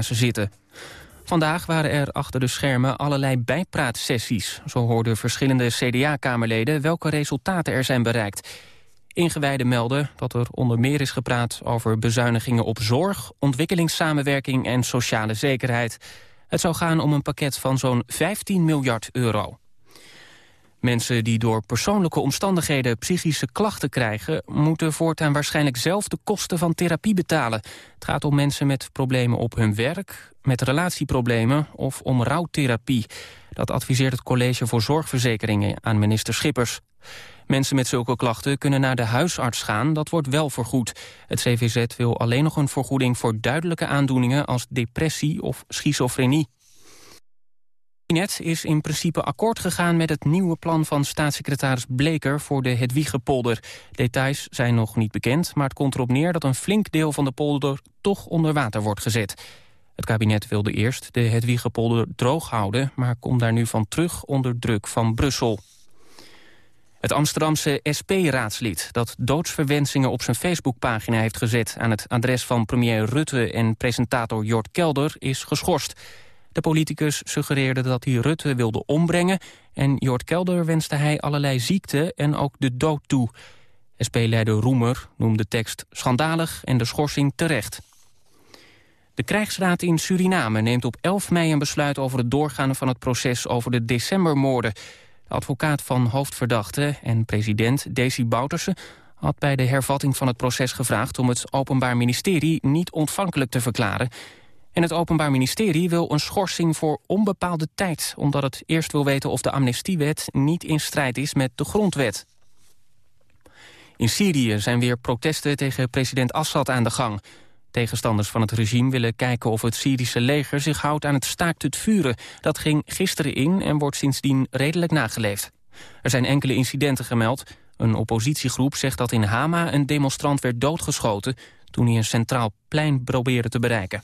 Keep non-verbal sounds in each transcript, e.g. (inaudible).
zitten. Vandaag waren er achter de schermen allerlei bijpraatsessies. Zo hoorden verschillende CDA-kamerleden welke resultaten er zijn bereikt. Ingewijden melden dat er onder meer is gepraat over bezuinigingen op zorg, ontwikkelingssamenwerking en sociale zekerheid. Het zou gaan om een pakket van zo'n 15 miljard euro. Mensen die door persoonlijke omstandigheden psychische klachten krijgen... moeten voortaan waarschijnlijk zelf de kosten van therapie betalen. Het gaat om mensen met problemen op hun werk, met relatieproblemen of om rouwtherapie. Dat adviseert het College voor Zorgverzekeringen aan minister Schippers. Mensen met zulke klachten kunnen naar de huisarts gaan, dat wordt wel vergoed. Het CVZ wil alleen nog een vergoeding voor duidelijke aandoeningen als depressie of schizofrenie. Het kabinet is in principe akkoord gegaan met het nieuwe plan van staatssecretaris Bleker voor de Hedwiegepolder. Details zijn nog niet bekend, maar het komt erop neer dat een flink deel van de polder toch onder water wordt gezet. Het kabinet wilde eerst de Hedwiegepolder droog houden, maar komt daar nu van terug onder druk van Brussel. Het Amsterdamse SP-raadslid dat doodsverwensingen op zijn Facebookpagina heeft gezet aan het adres van premier Rutte en presentator Jort Kelder is geschorst. De politicus suggereerde dat hij Rutte wilde ombrengen... en Jort Kelder wenste hij allerlei ziekte en ook de dood toe. SP-leider Roemer noemde de tekst schandalig en de schorsing terecht. De krijgsraad in Suriname neemt op 11 mei een besluit over het doorgaan van het proces over de decembermoorden. De advocaat van hoofdverdachte en president Desi Bouterse had bij de hervatting van het proces gevraagd om het Openbaar Ministerie niet ontvankelijk te verklaren en het Openbaar Ministerie wil een schorsing voor onbepaalde tijd... omdat het eerst wil weten of de amnestiewet niet in strijd is met de grondwet. In Syrië zijn weer protesten tegen president Assad aan de gang. Tegenstanders van het regime willen kijken of het Syrische leger zich houdt aan het staakt het vuren. Dat ging gisteren in en wordt sindsdien redelijk nageleefd. Er zijn enkele incidenten gemeld. Een oppositiegroep zegt dat in Hama een demonstrant werd doodgeschoten... toen hij een centraal plein probeerde te bereiken.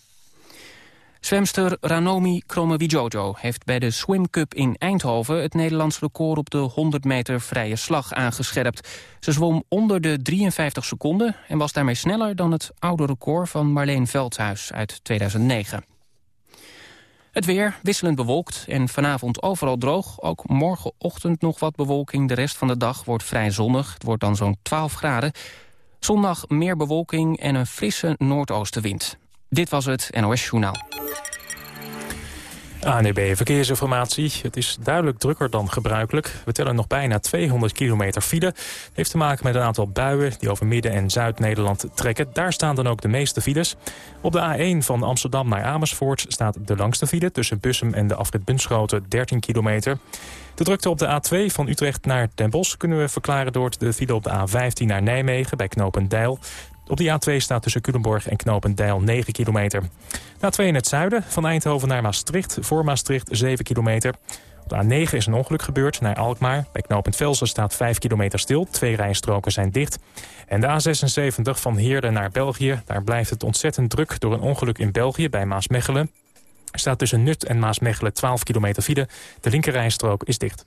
Zwemster Ranomi Kromowidjojo heeft bij de Swim Cup in Eindhoven... het Nederlands record op de 100 meter vrije slag aangescherpt. Ze zwom onder de 53 seconden en was daarmee sneller... dan het oude record van Marleen Veldhuis uit 2009. Het weer wisselend bewolkt en vanavond overal droog. Ook morgenochtend nog wat bewolking. De rest van de dag wordt vrij zonnig. Het wordt dan zo'n 12 graden. Zondag meer bewolking en een frisse noordoostenwind. Dit was het NOS Journaal. ANEB Verkeersinformatie. Het is duidelijk drukker dan gebruikelijk. We tellen nog bijna 200 kilometer file. Het heeft te maken met een aantal buien die over Midden- en Zuid-Nederland trekken. Daar staan dan ook de meeste files. Op de A1 van Amsterdam naar Amersfoort staat de langste file... tussen Bussum en de afrit Bunschoten 13 kilometer. De drukte op de A2 van Utrecht naar Den Bosch kunnen we verklaren... door de file op de A15 naar Nijmegen bij Knopendijl. Op de A2 staat tussen Culemborg en Knopendijl 9 kilometer. De A2 in het zuiden, van Eindhoven naar Maastricht, voor Maastricht 7 kilometer. Op de A9 is een ongeluk gebeurd naar Alkmaar. Bij knooppunt Velsen staat 5 kilometer stil. Twee rijstroken zijn dicht. En de A76 van Heerden naar België. Daar blijft het ontzettend druk door een ongeluk in België bij Maasmechelen. Er staat tussen Nut en Maasmechelen 12 kilometer file. De linkerrijstrook is dicht.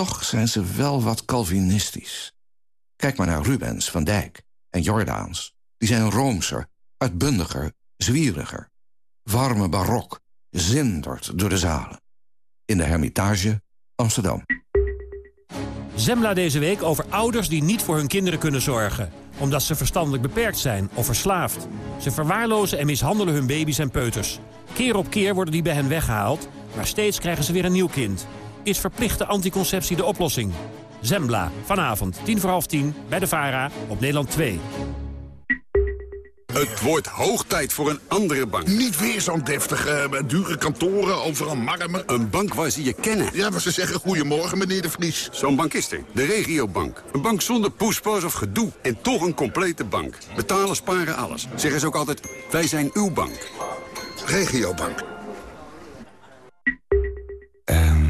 Toch zijn ze wel wat Calvinistisch. Kijk maar naar Rubens, Van Dijk en Jordaans. Die zijn roomser, uitbundiger, zwieriger. Warme barok, zindert door de zalen. In de Hermitage, Amsterdam. Zembla deze week over ouders die niet voor hun kinderen kunnen zorgen. Omdat ze verstandelijk beperkt zijn of verslaafd. Ze verwaarlozen en mishandelen hun baby's en peuters. Keer op keer worden die bij hen weggehaald, maar steeds krijgen ze weer een nieuw kind. Is verplichte anticonceptie de oplossing? Zembla, vanavond, tien voor half tien, bij de VARA, op Nederland 2. Het wordt hoog tijd voor een andere bank. Niet weer zo'n deftige, eh, dure kantoren, overal marmer. Een bank waar ze je kennen. Ja, maar ze zeggen goedemorgen, meneer de Vries. Zo'n bank is er. De regiobank. Een bank zonder poespas of gedoe. En toch een complete bank. Betalen, sparen, alles. Zeggen ze ook altijd, wij zijn uw bank. Regiobank. Um,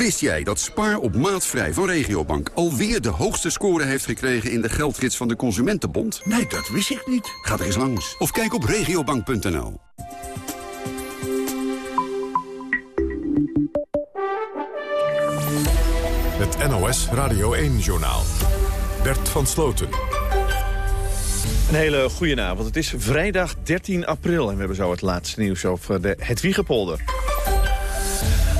Wist jij dat Spaar op maatvrij van Regiobank alweer de hoogste score heeft gekregen in de geldgids van de Consumentenbond? Nee, dat wist ik niet. Ga er eens langs of kijk op regiobank.nl. Het NOS Radio 1-journaal. Bert van Sloten. Een hele goede avond. Het is vrijdag 13 april en we hebben zo het laatste nieuws over de Hedwiegepolder.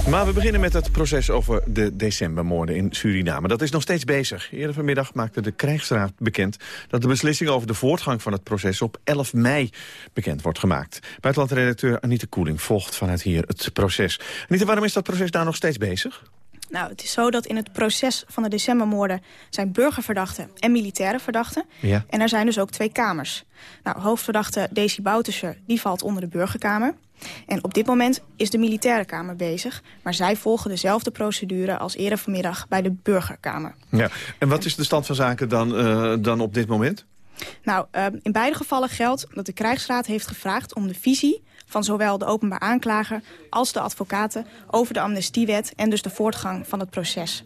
Maar we beginnen met het proces over de decembermoorden in Suriname. Dat is nog steeds bezig. Eerder vanmiddag maakte de krijgsraad bekend... dat de beslissing over de voortgang van het proces op 11 mei bekend wordt gemaakt. Buitenlandredacteur Anita Koeling volgt vanuit hier het proces. Anita, waarom is dat proces daar nog steeds bezig? Nou, het is zo dat in het proces van de decembermoorden... zijn burgerverdachten en militaire verdachten. Ja. En er zijn dus ook twee kamers. Nou, hoofdverdachte Desi Bouterse, die valt onder de burgerkamer. En op dit moment is de militaire kamer bezig. Maar zij volgen dezelfde procedure als eerder vanmiddag bij de burgerkamer. Ja. En wat is de stand van zaken dan, uh, dan op dit moment? Nou, uh, in beide gevallen geldt dat de krijgsraad heeft gevraagd om de visie van zowel de openbaar aanklager als de advocaten over de amnestiewet en dus de voortgang van het proces.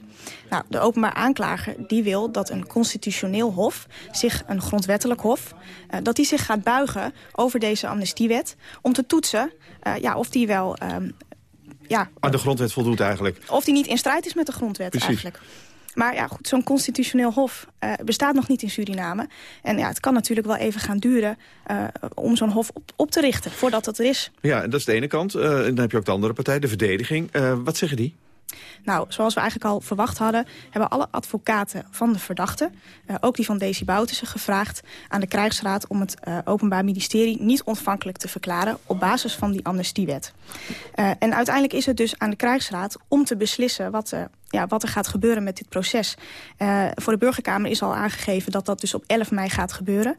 Nou, de openbaar aanklager die wil dat een constitutioneel hof, zich een grondwettelijk hof, uh, dat die zich gaat buigen over deze amnestiewet om te toetsen uh, ja, of die wel... Uh, ja, maar de grondwet voldoet eigenlijk. Of die niet in strijd is met de grondwet Precies. eigenlijk. Maar ja, goed, zo'n constitutioneel hof uh, bestaat nog niet in Suriname. En ja, het kan natuurlijk wel even gaan duren uh, om zo'n hof op, op, te richten, voordat dat er is. Ja, dat is de ene kant. Uh, en dan heb je ook de andere partij, de verdediging. wat zeggen die? Nou, zoals we eigenlijk al verwacht hadden... hebben alle advocaten van de verdachte, uh, ook die van Desi Bouterse... gevraagd aan de krijgsraad om het uh, Openbaar Ministerie... niet ontvankelijk te verklaren op basis van die amnestiewet. Uh, en uiteindelijk is het dus aan de krijgsraad om te beslissen... wat, ja, wat er gaat gebeuren met dit proces. voor de burgerkamer is al aangegeven dat dat dus op 11 mei gaat gebeuren.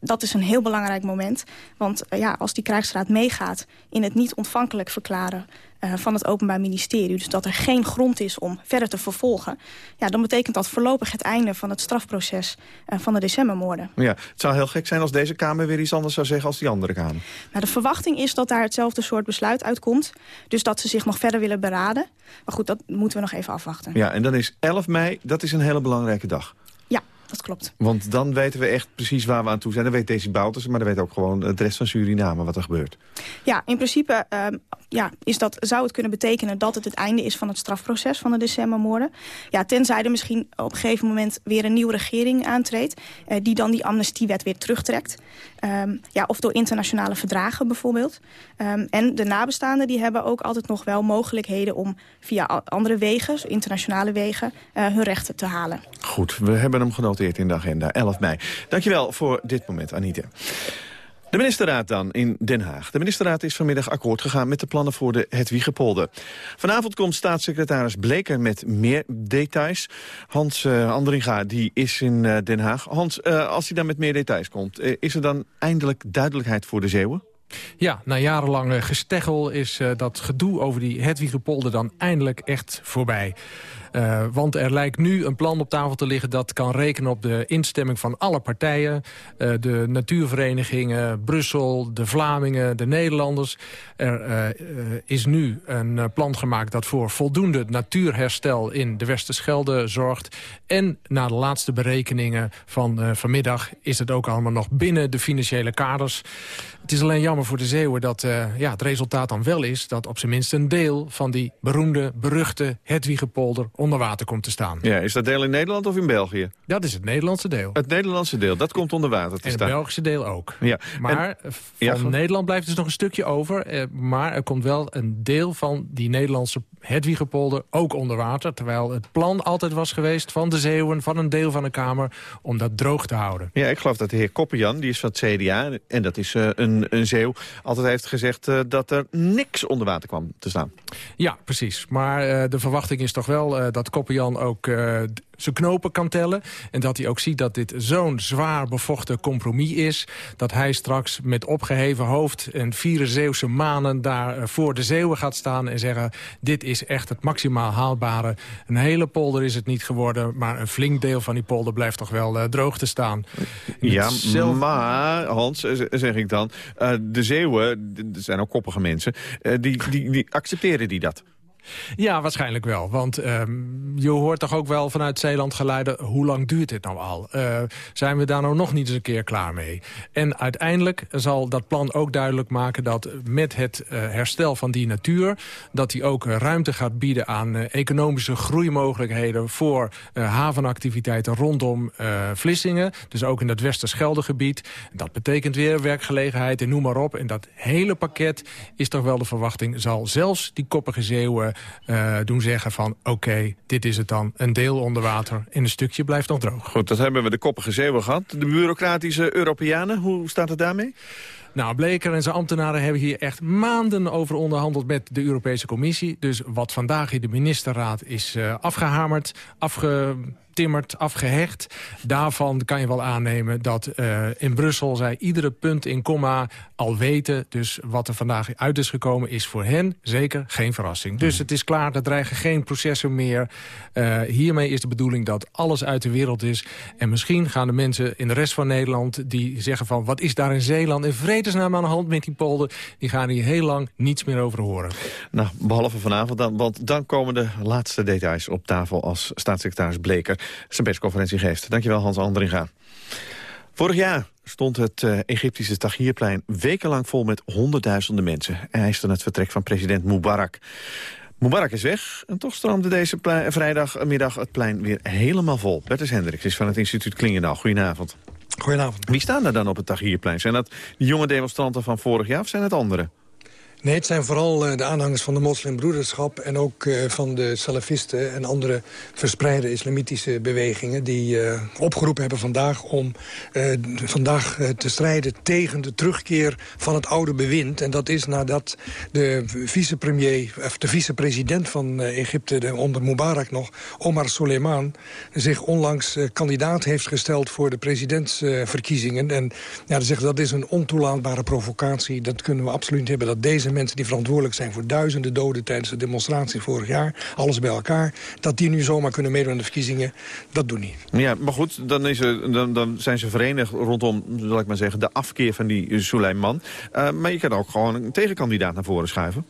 dat is een heel belangrijk moment. Want ja, als die krijgsraad meegaat in het niet ontvankelijk verklaren... Van het Openbaar Ministerie. Dus dat er geen grond is om verder te vervolgen. Ja, dan betekent dat voorlopig het einde van het strafproces van de decembermoorden. Ja, het zou heel gek zijn als deze Kamer weer iets anders zou zeggen als die andere Kamer. Nou, de verwachting is dat daar hetzelfde soort besluit uitkomt. Dus dat ze zich nog verder willen beraden. Maar goed, dat moeten we nog even afwachten. Ja, en dan is 11 mei, dat is een hele belangrijke dag. Ja, dat klopt. Want dan weten we echt precies waar we aan toe zijn. Dan weet Desi Bouters, maar dan weet ook gewoon de rest van Suriname wat er gebeurt. Ja, in principe uh, ja, is dat, zou het kunnen betekenen dat het het einde is van het strafproces van de decembermoorden. Ja, tenzij er misschien op een gegeven moment weer een nieuwe regering aantreedt... Uh, die dan die amnestiewet weer terugtrekt. Um, ja, of door internationale verdragen bijvoorbeeld. Um, en de nabestaanden die hebben ook altijd nog wel mogelijkheden... om via andere wegen, internationale wegen, uh, hun rechten te halen. Goed, we hebben hem genoteerd in de agenda, 11 mei. Dankjewel voor dit moment, Anita. De ministerraad dan in Den Haag. De ministerraad is vanmiddag akkoord gegaan met de plannen voor de Hedwiegepolder. Vanavond komt staatssecretaris Bleker met meer details. Hans uh, Andringa die is in uh, Den Haag. Hans, uh, als hij dan met meer details komt, is er dan eindelijk duidelijkheid voor de Zeeuwen? Ja, na jarenlang gesteggel is dat gedoe over die Hedwiegepolder dan eindelijk echt voorbij. Uh, want er lijkt nu een plan op tafel te liggen... dat kan rekenen op de instemming van alle partijen. Uh, de natuurverenigingen, Brussel, de Vlamingen, de Nederlanders. Er uh, is nu een plan gemaakt dat voor voldoende natuurherstel... in de Westerschelde zorgt. En na de laatste berekeningen van vanmiddag... is het ook allemaal nog binnen de financiële kaders. Het is alleen jammer voor de Zeeuwen dat ja, het resultaat dan wel is... dat op zijn minst een deel van die beroemde, beruchte Hedwiegepolder onder water komt te staan. Ja, is dat deel in Nederland of in België? Dat is het Nederlandse deel. Het Nederlandse deel, dat komt onder water te en staan. het Belgische deel ook. Ja. Maar En- van Ja. Nederland blijft dus nog een stukje over. Eh, maar er komt wel een deel van die Nederlandse Hedwigepolder ook onder water. Terwijl het plan altijd was geweest van de Zeeuwen, van een deel van de Kamer... om dat droog te houden. Ja, ik geloof dat de heer Koppenjan, die is van het CDA... en dat is eh, een, een zeeuw, altijd heeft gezegd... eh, dat er niks onder water kwam te staan. Ja, precies. Maar eh, de verwachting is toch wel eh, dat Koppenjan ook eh, zijn knopen kan tellen. En dat hij ook ziet dat dit zo'n zwaar bevochten compromis is. Dat hij straks met opgeheven hoofd en vier Zeeuwse manen daar eh, voor de Zeeuwen gaat staan. En zeggen, dit is echt het maximaal haalbare. Een hele polder is het niet geworden. Maar een flink deel van die polder blijft toch wel eh, droog te staan. In Ja, maar, Hans, eh, zeg ik dan... eh, de Zeeuwen, dat zijn ook koppige mensen... eh, die, die, die accepteren die dat. Ja, waarschijnlijk wel. Want ehm, je hoort toch ook wel vanuit Zeeland geluiden... hoe lang duurt dit nou al? Eh, zijn we daar nou nog niet eens een keer klaar mee? En uiteindelijk zal dat plan ook duidelijk maken... dat met het eh, herstel van die natuur... dat die ook ruimte gaat bieden aan eh, economische groeimogelijkheden... voor havenactiviteiten rondom Vlissingen. Dus ook in dat Westerscheldegebied. Dat betekent weer werkgelegenheid en noem maar op. En dat hele pakket is toch wel de verwachting... zal zelfs die koppige zeeuwen eh, doen zeggen van... oké, dit is het dan, een deel onder water en een stukje blijft nog droog. Goed, dat hebben we de koppige Zeeuwen gehad. De bureaucratische Europeanen, hoe staat het daarmee? Nou, Bleker en zijn ambtenaren hebben hier echt maanden over onderhandeld met de Europese Commissie. Dus wat vandaag in de ministerraad is eh, afgehamerd, afgetimmerd, afgehecht. Daarvan kan je wel aannemen dat eh, in Brussel zij iedere punt in komma al weten. Dus wat er vandaag uit is gekomen is voor hen zeker geen verrassing. Dus het is klaar, er dreigen geen processen meer. Eh, hiermee is de bedoeling dat alles uit de wereld is. En misschien gaan de mensen in de rest van Nederland die zeggen van... wat is daar in Zeeland in vredesnaam aan de hand met die polder... die gaan hier heel lang niets meer over horen. Nou, behalve vanavond dan, want dan komen de laatste details op tafel... als staatssecretaris Bleker zijn persconferentie geeft. Dankjewel, Hans Andringa. Vorig jaar stond het eh, Egyptische Tahrirplein wekenlang vol met honderdduizenden mensen. En eisten het vertrek van president Mubarak. Mubarak is weg en toch stroomde deze vrijdagmiddag het plein weer helemaal vol. Bertus Hendricks is van het instituut Klingendaal. Goedenavond. Goedenavond. Wie staan er dan op het Tahrirplein? Zijn dat die jonge demonstranten van vorig jaar of zijn het anderen? Nee, het zijn vooral eh, de aanhangers van de moslimbroederschap... en ook eh, van de salafisten en andere verspreide islamitische bewegingen... die eh, opgeroepen hebben vandaag om vandaag te strijden tegen de terugkeer van het oude bewind. En dat is nadat de vicepremier, of de vicepresident van Egypte... De, onder Mubarak nog, Omar Soleiman... zich onlangs kandidaat heeft gesteld voor de presidentsverkiezingen. en ja, dan zeggen dat is een ontoelaatbare provocatie. Dat kunnen we absoluut hebben. Dat deze mensen die verantwoordelijk zijn voor duizenden doden... tijdens de demonstratie vorig jaar, alles bij elkaar... dat die nu zomaar kunnen meedoen aan de verkiezingen, dat doen niet. Ja, maar goed, dan, dan, dan zijn ze verenigd rondom, zal ik maar zeggen, de afkeer van die Suleiman. Uh, maar je kan ook gewoon een tegenkandidaat naar voren schuiven.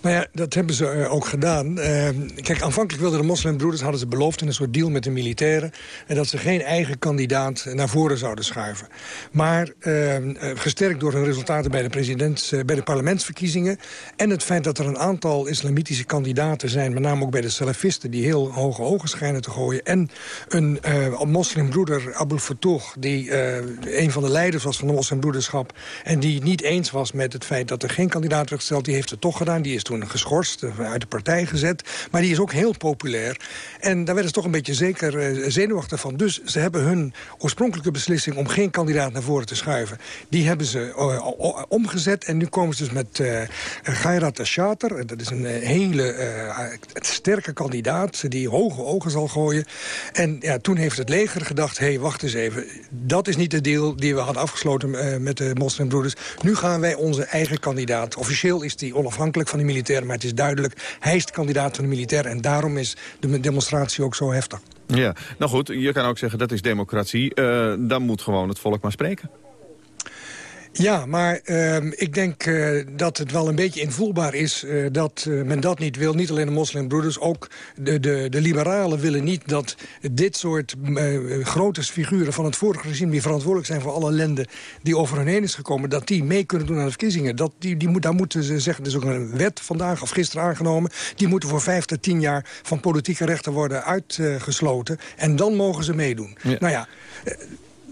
Nou ja, dat hebben ze uh, ook gedaan. Uh, kijk, aanvankelijk wilden de moslimbroeders, hadden ze beloofd in een soort deal met de militairen... en dat ze geen eigen kandidaat naar voren zouden schuiven. Maar uh, gesterkt door hun resultaten bij de, presidents, bij de parlementsverkiezingen... en het feit dat er een aantal islamitische kandidaten zijn... met name ook bij de salafisten, die heel hoge ogen schijnen te gooien... en een moslimbroeder, Abul Fattouh, die een van de leiders was van de moslimbroederschap... en die niet eens was met het feit dat er geen kandidaat werd gesteld... die heeft het toch gedaan. Die is toen geschorst, uit de partij gezet. Maar die is ook heel populair. En daar werden ze toch een beetje zeker uh, zenuwachtig van. Dus ze hebben hun oorspronkelijke beslissing... om geen kandidaat naar voren te schuiven... die hebben ze uh, omgezet. En nu komen ze dus met uh, Gairat Shater. Dat is een hele sterke kandidaat... die hoge ogen zal gooien. En ja, toen heeft het leger gedacht... hé, hey, wacht eens even. Dat is niet de deal die we hadden afgesloten met de moslimbroeders. Nu gaan wij onze eigen kandidaat. Officieel is die onafhankelijk van de militairen, maar het is duidelijk... hij is kandidaat van de militairen en daarom is de demonstratie ook zo heftig. Ja, nou goed, je kan ook zeggen dat is democratie. Uh, dan moet gewoon het volk maar spreken. Ja, maar ehm, ik denk eh, dat het wel een beetje invoelbaar is... eh, dat eh, men dat niet wil. Niet alleen de moslimbroeders, ook de, de, de liberalen willen niet... dat dit soort grote figuren van het vorige regime... die verantwoordelijk zijn voor alle ellende die over hen heen is gekomen... dat die mee kunnen doen aan de verkiezingen. Dat, die, die moet, daar moeten ze zeggen, er is ook een wet vandaag of gisteren aangenomen... die moeten voor vijf tot tien jaar van politieke rechten worden uitgesloten. en dan mogen ze meedoen. Nou ja...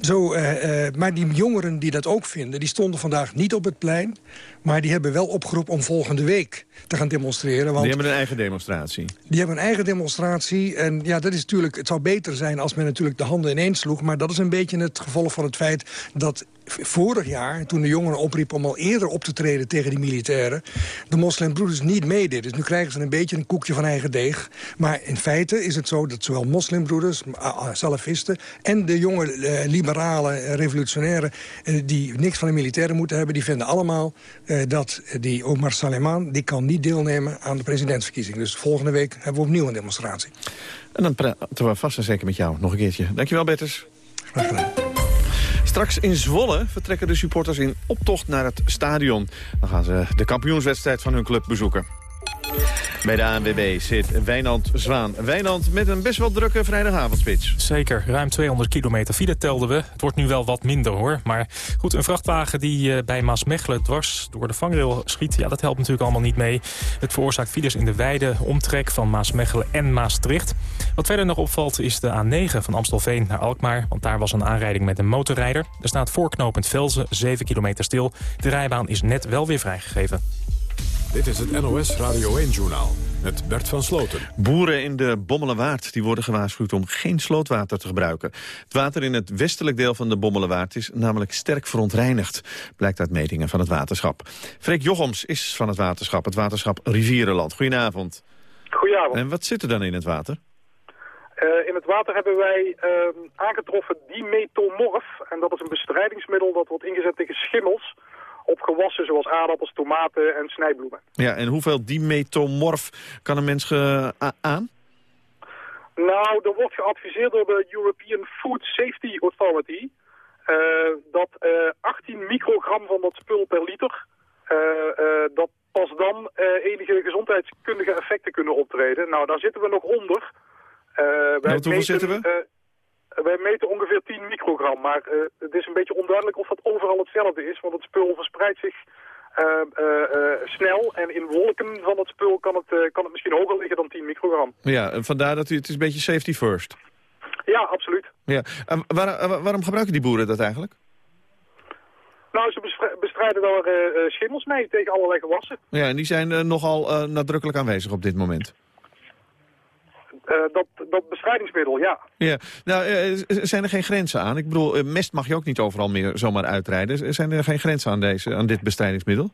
zo, eh, eh, maar die jongeren die dat ook vinden, die stonden vandaag niet op het plein. Maar die hebben wel opgeroepen om volgende week te gaan demonstreren. Want Die hebben een eigen demonstratie. die hebben een eigen demonstratie. En ja, dat is natuurlijk, het zou beter zijn als men natuurlijk de handen ineens sloeg. Maar dat is een beetje het gevolg van het feit dat vorig jaar... toen de jongeren opriepen om al eerder op te treden tegen die militairen... de moslimbroeders niet meededen. Dus nu krijgen ze een beetje een koekje van eigen deeg. Maar in feite is het zo dat zowel moslimbroeders, salafisten... en de jonge eh, liberale eh, revolutionairen eh, die niks van de militairen moeten hebben... die vinden allemaal eh, dat die Omar Saleman... die kan niet deelnemen aan de presidentsverkiezing. Dus volgende week hebben we opnieuw een demonstratie. En dan praten we vast en zeker met jou nog een keertje. Dankjewel, Betters. Straks in Zwolle vertrekken de supporters in optocht naar het stadion. Dan gaan ze de kampioenswedstrijd van hun club bezoeken. Bij de ANWB zit Wijnand Zwaan. Wijnand met een best wel drukke vrijdagavondspits. Zeker, ruim 200 kilometer file telden we. Het wordt nu wel wat minder hoor. Maar goed, een vrachtwagen die eh, bij Maasmechelen dwars door de vangrail schiet... ja, dat helpt natuurlijk allemaal niet mee. Het veroorzaakt files in de wijde omtrek van Maasmechelen en Maastricht. Wat verder nog opvalt is de A9 van Amstelveen naar Alkmaar... want daar was een aanrijding met een motorrijder. Er staat voorknopend Velzen 7 kilometer stil. De rijbaan is net wel weer vrijgegeven. Dit is het NOS Radio 1-journaal met Bert van Sloten. Boeren in de Bommelenwaard die worden gewaarschuwd om geen slootwater te gebruiken. Het water in het westelijk deel van de Bommelenwaard is namelijk sterk verontreinigd. Blijkt uit metingen van het waterschap. Freek Jochems is van het waterschap, het waterschap Rivierenland. Goedenavond. Goedenavond. En wat zit er dan in het water? Eh, in het water hebben wij ehm, aangetroffen dimetomorf. En dat is een bestrijdingsmiddel dat wordt ingezet tegen schimmels op gewassen zoals aardappels, tomaten en snijbloemen. Ja, en hoeveel dimetomorf kan een mens aan? Nou, er wordt geadviseerd door de European Food Safety Authority eh, dat eh, 18 microgram van dat spul per liter, eh, eh, dat pas dan eh, enige gezondheidskundige effecten kunnen optreden. Nou, daar zitten we nog onder. Eh, hoeveel meten, zitten we? eh, wij meten ongeveer 10 microgram, maar eh, het is een beetje onduidelijk of dat overal hetzelfde is, want het spul verspreidt zich eh, eh, snel en in wolken van het spul kan het, kan het misschien hoger liggen dan 10 microgram. Ja, en vandaar dat u, het is een beetje safety first. Ja, absoluut. Ja. En waar- waarom gebruiken die boeren dat eigenlijk? Nou, ze bestri- bestrijden daar schimmels mee tegen allerlei gewassen. Ja, en die zijn nogal nadrukkelijk aanwezig op dit moment. Eh, dat, dat bestrijdingsmiddel, ja. Ja, nou, eh, z- zijn er geen grenzen aan? Ik bedoel, eh, mest mag je ook niet overal meer zomaar uitrijden. Zijn er geen grenzen aan, deze, aan dit bestrijdingsmiddel?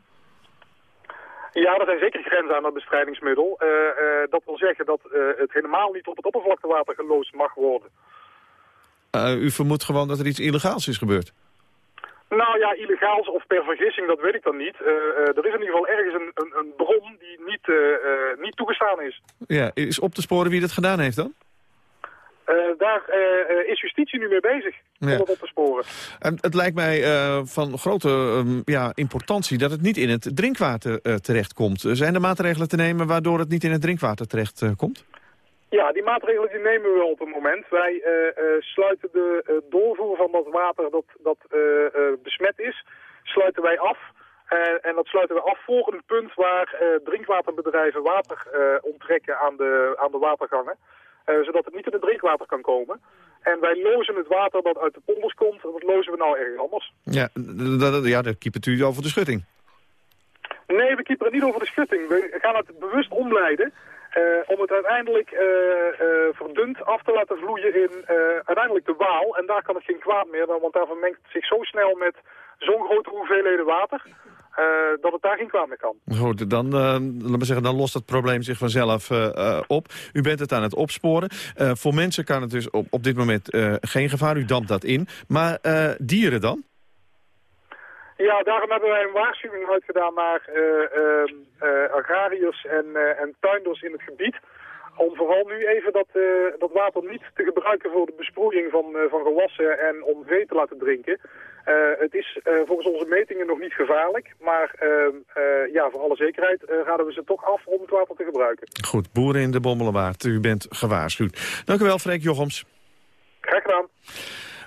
Ja, er zijn zeker grenzen aan dat bestrijdingsmiddel. Eh, eh, dat wil zeggen dat eh, het helemaal niet op het oppervlaktewater geloosd mag worden. Eh, u vermoedt gewoon dat er iets illegaals is gebeurd. Nou ja, illegaals of per vergissing, dat weet ik dan niet. Eh, eh, er is in ieder geval ergens een, een, een bron die niet, eh, niet toegestaan is. Ja, is op te sporen wie dat gedaan heeft dan? Daar is justitie nu mee bezig om dat op te sporen. En het lijkt mij van grote ehm, ja, importantie dat het niet in het drinkwater eh, terechtkomt. Zijn er maatregelen te nemen waardoor het niet in het drinkwater terecht komt? Ja, die maatregelen die nemen we op het moment. Wij eh, eh, sluiten de eh, doorvoer van dat water dat, dat besmet is, sluiten wij af. En dat sluiten we af voor een punt waar drinkwaterbedrijven water onttrekken aan de, aan de watergangen. zodat het niet in het drinkwater kan komen. En wij lozen het water dat uit de polders komt, dat lozen we nou ergens anders. Ja, ja daar kiepert u over de schutting. Nee, we kiepen het niet over de schutting. We gaan het bewust omleiden. Eh, om het uiteindelijk eh, verdund af te laten vloeien in uiteindelijk de Waal. En daar kan het geen kwaad meer, want daar vermengt het zich zo snel met zo'n grote hoeveelheden water... dat het daar geen kwaad meer kan. Goed, dan, laat zeggen, dan lost het probleem zich vanzelf op. U bent het aan het opsporen. Voor mensen kan het dus op, op dit moment geen gevaar. U dampt dat in. Maar dieren dan? Ja, daarom hebben wij een waarschuwing uitgedaan naar eh, ehm, eh, agrariërs en, eh, en tuinders in het gebied. om vooral nu even dat, dat water niet te gebruiken voor de besproeiing van, van gewassen en om vee te laten drinken. Het is volgens onze metingen nog niet gevaarlijk, maar ehm, eh, ja, voor alle zekerheid raden we ze toch af om het water te gebruiken. Goed, boeren in de Bommelenwaard, u bent gewaarschuwd. Dank u wel, Freek Jochems. Graag gedaan.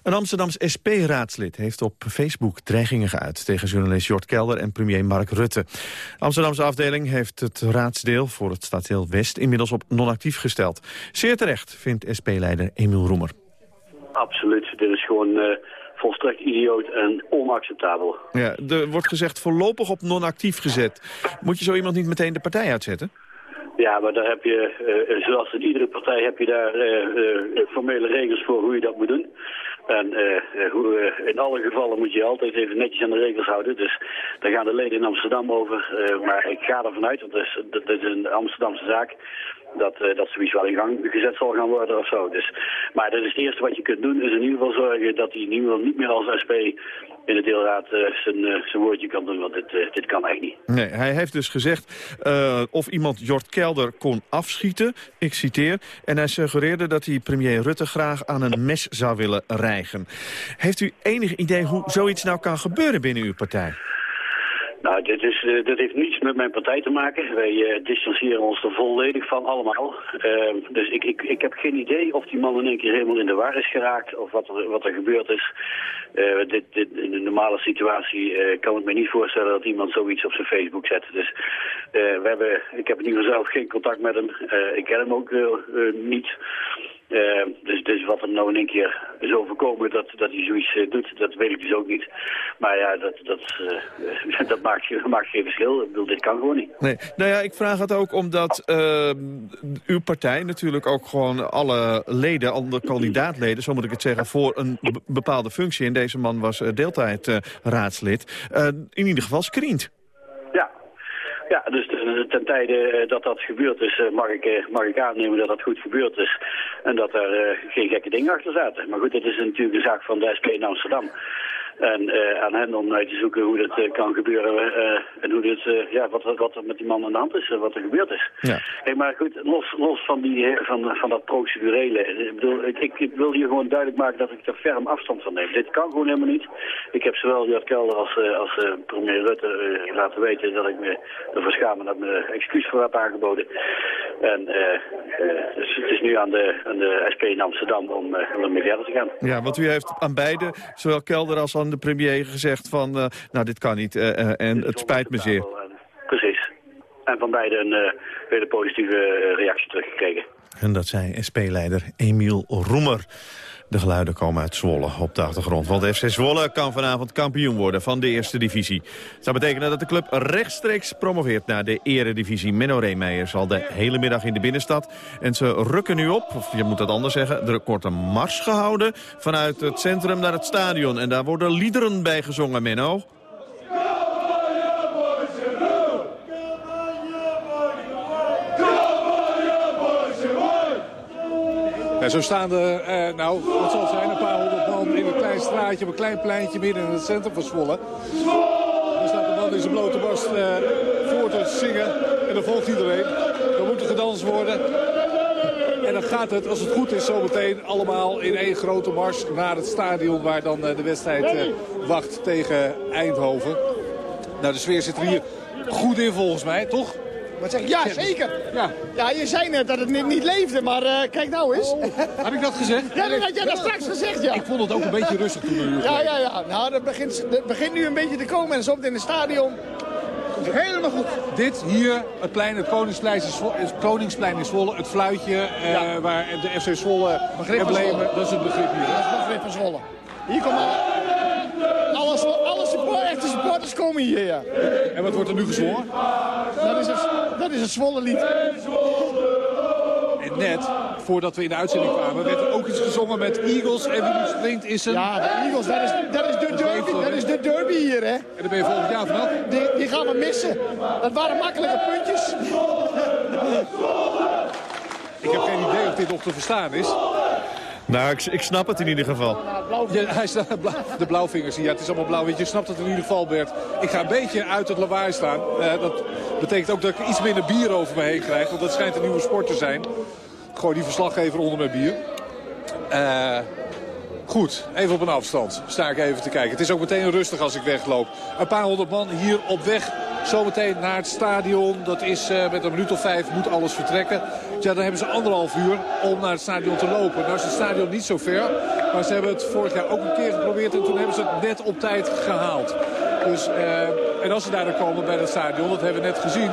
Een Amsterdams SP-raadslid heeft op Facebook dreigingen geuit... tegen journalist Jort Kelder en premier Mark Rutte. De Amsterdamse afdeling heeft het raadsdeel voor het staddeel West... inmiddels op non-actief gesteld. Zeer terecht, vindt SP-leider Emiel Roemer. Absoluut. Dit is gewoon eh, volstrekt idioot en onacceptabel. Ja, er wordt gezegd voorlopig op non-actief gezet. Moet je zo iemand niet meteen de partij uitzetten? Ja, maar daar heb je, eh, zoals in iedere partij, heb je daar eh, formele regels voor hoe je dat moet doen. En eh, eh, hoe, eh, in alle gevallen moet je altijd even netjes aan de regels houden. Dus daar gaan de leden in Amsterdam over. Maar ik ga ervan uit, want dat is, is een Amsterdamse zaak, dat, dat zoiets wel in gang gezet zal gaan worden of zo. Dus, maar dat is het eerste wat je kunt doen, is in ieder geval zorgen dat hij in niet meer als SP in de deelraad eh, zijn, eh, zijn woordje kan doen, want dit, eh, dit kan echt niet. Nee, hij heeft dus gezegd of iemand Jort Kelder kon afschieten, ik citeer. En hij suggereerde dat hij premier Rutte graag aan een mes zou willen rijgen. Heeft u enig idee hoe zoiets nou kan gebeuren binnen uw partij? Nou, dit, eh, dit heeft niets met mijn partij te maken. Wij eh, distancieren ons er volledig van allemaal. Ehm, dus ik, ik, ik heb geen idee of die man in één keer helemaal in de war is geraakt of wat er, wat er gebeurd is. Eh, dit, dit, in een normale situatie kan ik me niet voorstellen dat iemand zoiets op zijn Facebook zet. Dus we hebben, ik heb in ieder geval geen contact met hem. Ik ken hem ook niet. Eh, dus, dus wat er nou in één keer is overkomen dat, dat hij zoiets eh, doet, dat weet ik dus ook niet. Maar ja, dat, dat, eh, (laughs) dat, maakt, (laughs) maakt geen verschil. Ik bedoel, dit kan gewoon niet. Nee, nou ja, ik vraag het ook omdat uw partij natuurlijk ook gewoon alle leden, alle kandidaatleden, zo moet ik het zeggen, voor een be- bepaalde functie, en deze man was deeltijd raadslid, in ieder geval screent. Ja. Ja, dus ten, ten tijde eh, dat dat gebeurd is, eh, mag ik, eh, mag ik aannemen dat dat goed gebeurd is. En dat er eh, geen gekke dingen achter zaten. Maar goed, dit is natuurlijk een zaak van de SP in Amsterdam. En eh, aan hen om uit te zoeken hoe dat eh, kan gebeuren eh, en hoe dit, ja, wat, wat, er met die man aan de hand is, eh, wat er gebeurd is. Ja. Hey, maar goed, los, los van, die, van, van dat procedurele. Ik, bedoel, ik, ik, wil hier gewoon duidelijk maken dat ik er ferm afstand van neem. Dit kan gewoon helemaal niet. Ik heb zowel Jort Kelder als, als premier Rutte laten weten dat ik me ervoor schaam en dat me excuus voor heb aangeboden. En dus het is nu aan de, aan de SP in Amsterdam om, om ermee verder te gaan. Ja, want u heeft aan beide, zowel Kelder als aan de premier, gezegd van, eh, nou dit kan niet eh, eh, en het spijt me zeer. Precies. En van beide een eh, hele positieve reactie teruggekregen. En dat zei SP-leider Emiel Roemer. De geluiden komen uit Zwolle op de achtergrond. Want FC Zwolle kan vanavond kampioen worden van de eerste divisie. Het zou betekenen dat de club rechtstreeks promoveert naar de eredivisie. Menno Reemeijer zal de hele middag in de binnenstad. En ze rukken nu op, of je moet dat anders zeggen... er wordt een mars gehouden vanuit het centrum naar het stadion. En daar worden liederen bij gezongen, Menno. Zo staan er, eh, nou, wat zal zijn, een paar honderd man in een klein straatje, op een klein pleintje midden in het centrum van Zwolle. Er staat een man in zijn blote borst eh, voor te zingen en dan volgt iedereen. Er moet er gedanst worden. En dan gaat het, als het goed is, zometeen allemaal in één grote mars naar het stadion waar dan eh, de wedstrijd eh, wacht tegen Eindhoven. Nou, de sfeer zit er hier goed in volgens mij, toch? Wat zeg je? Ja, zeker. Ja. ja, je zei net dat het niet, niet leefde, maar eh, kijk nou eens. Heb ik dat gezegd? Ja, dat had jij dat straks gezegd, ja. Ik vond het ook een beetje rustig toen u Ja, ja, ja. Nou, dat begint, dat begint nu een beetje te komen en zo in het stadion. Komt helemaal goed. Dit hier, het plein, het Koningsplein, is het Koningsplein in Zwolle, het fluitje eh, waar de FC Zwolle emblemen, Zwolle. dat is het begrip hier. Dat is het begrip van Zwolle. Hier komen alle, alle, alle support, echte supporters komen hier, ja. En wat wordt er nu gezongen? Dat is het, dat is het Zwolle lied. En net, voordat we in de uitzending kwamen, werd er ook iets gezongen met Eagles en wie nu springt is een... Ja, de Eagles, dat is, dat is de derby, dat is de derby hier, hè. En daar ben je volgend jaar vanaf? Die, die gaan we missen. Dat waren makkelijke puntjes. Ik heb geen idee of dit nog te verstaan is. Nou, ik, snap het in ieder geval. Hij staat, de blauwvingers, ja, het is allemaal blauw. Je, snapt het in ieder geval, Bert. Ik ga een beetje uit het lawaai staan. Eh, dat betekent ook dat ik iets minder bier over me heen krijg. Want dat schijnt een nieuwe sport te zijn. Gooi die verslaggever onder mijn bier. Eh... Goed, even op een afstand sta ik even te kijken. Het is ook meteen rustig als ik wegloop. Een paar honderd man hier op weg zometeen naar het stadion. Dat is uh, met een minuut of vijf moet alles vertrekken. Ja, dan hebben ze anderhalf uur om naar het stadion te lopen. Nou is het stadion niet zo ver. Maar ze hebben het vorig jaar ook een keer geprobeerd. En toen hebben ze het net op tijd gehaald. Dus, uh, en als ze daar dan komen bij het stadion, dat hebben we net gezien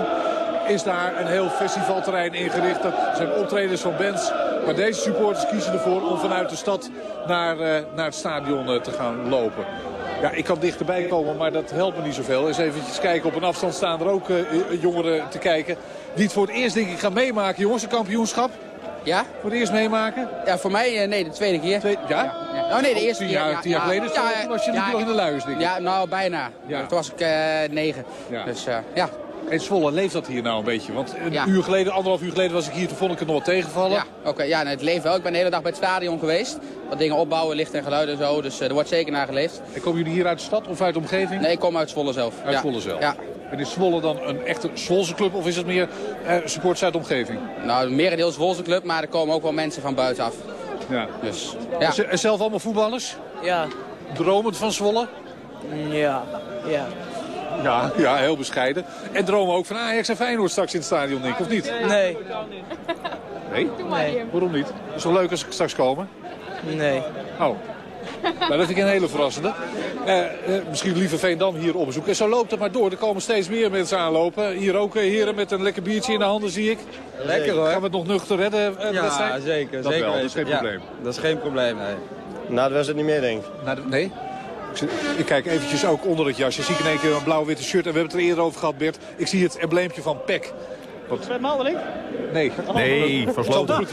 is daar een heel festivalterrein ingericht. Dat zijn optredens van bands. Maar deze supporters kiezen ervoor om vanuit de stad naar, uh, naar het stadion te gaan lopen. Ja, ik kan dichterbij komen, maar dat helpt me niet zoveel. Eens eventjes kijken. Op een afstand staan er ook uh, jongeren te kijken. Die het voor het eerst denk ik gaan meemaken. Jongens, een kampioenschap. Ja? Voor het eerst meemaken? Ja, voor mij nee, de tweede keer. Ja? ja? Oh nee, de eerste tien jaar, keer. Ja, tien jaar geleden ja, was je nog in de luiers, denk ik. Ja, nou bijna. Toen was ik negen. Dus ja. En Zwolle, leeft dat hier nou een beetje? Want een ja. uur geleden, anderhalf uur geleden was ik hier, toen vond ik het nog wat tegenvallen. Ja, oké. Okay, ja het leeft wel. Ik ben de hele dag bij het stadion geweest. Wat dingen opbouwen, licht en geluid en zo. Dus uh, er wordt zeker naar geleefd. En komen jullie hier uit de stad of uit de omgeving? Nee, ik kom uit Zwolle zelf. Uit ja. Zwolle zelf? Ja. En is Zwolle dan een echte Zwolse club of is het meer uh, supporters uit de omgeving? Nou, merendeel Zwolse club, maar er komen ook wel mensen van buitenaf. Ja. Dus, ja. En zelf allemaal voetballers? Ja. Dromend van Zwolle? Ja, ja. Ja, ja, heel bescheiden. En dromen ook van Ajax en Feyenoord straks in het stadion, denk ik, of niet? Nee. Nee? Nee. Waarom niet? Is wel leuk als ik straks komen? Nee. Oh. Nou, dat vind ik een hele verrassende. Uh, uh, misschien liever Veendam hier op bezoek. En zo loopt het maar door. Er komen steeds meer mensen aanlopen. Hier ook uh, heren met een lekker biertje in de handen, zie ik. Lekker hoor. Gaan we het nog nuchter redden? Uh, ja, wedstrijd? zeker. Dat zeker wel, dat is geen ja, probleem. Dat is geen probleem, nee. Nou, dat was het niet meer, denk ik. Nou, nee? Ik kijk eventjes ook onder het jasje. Zie ik in één keer een blauw-witte shirt. En we hebben het er eerder over gehad, Bert. Ik zie het embleempje van PEC. Wat? Met Maldeling? Nee. Nee, versloten.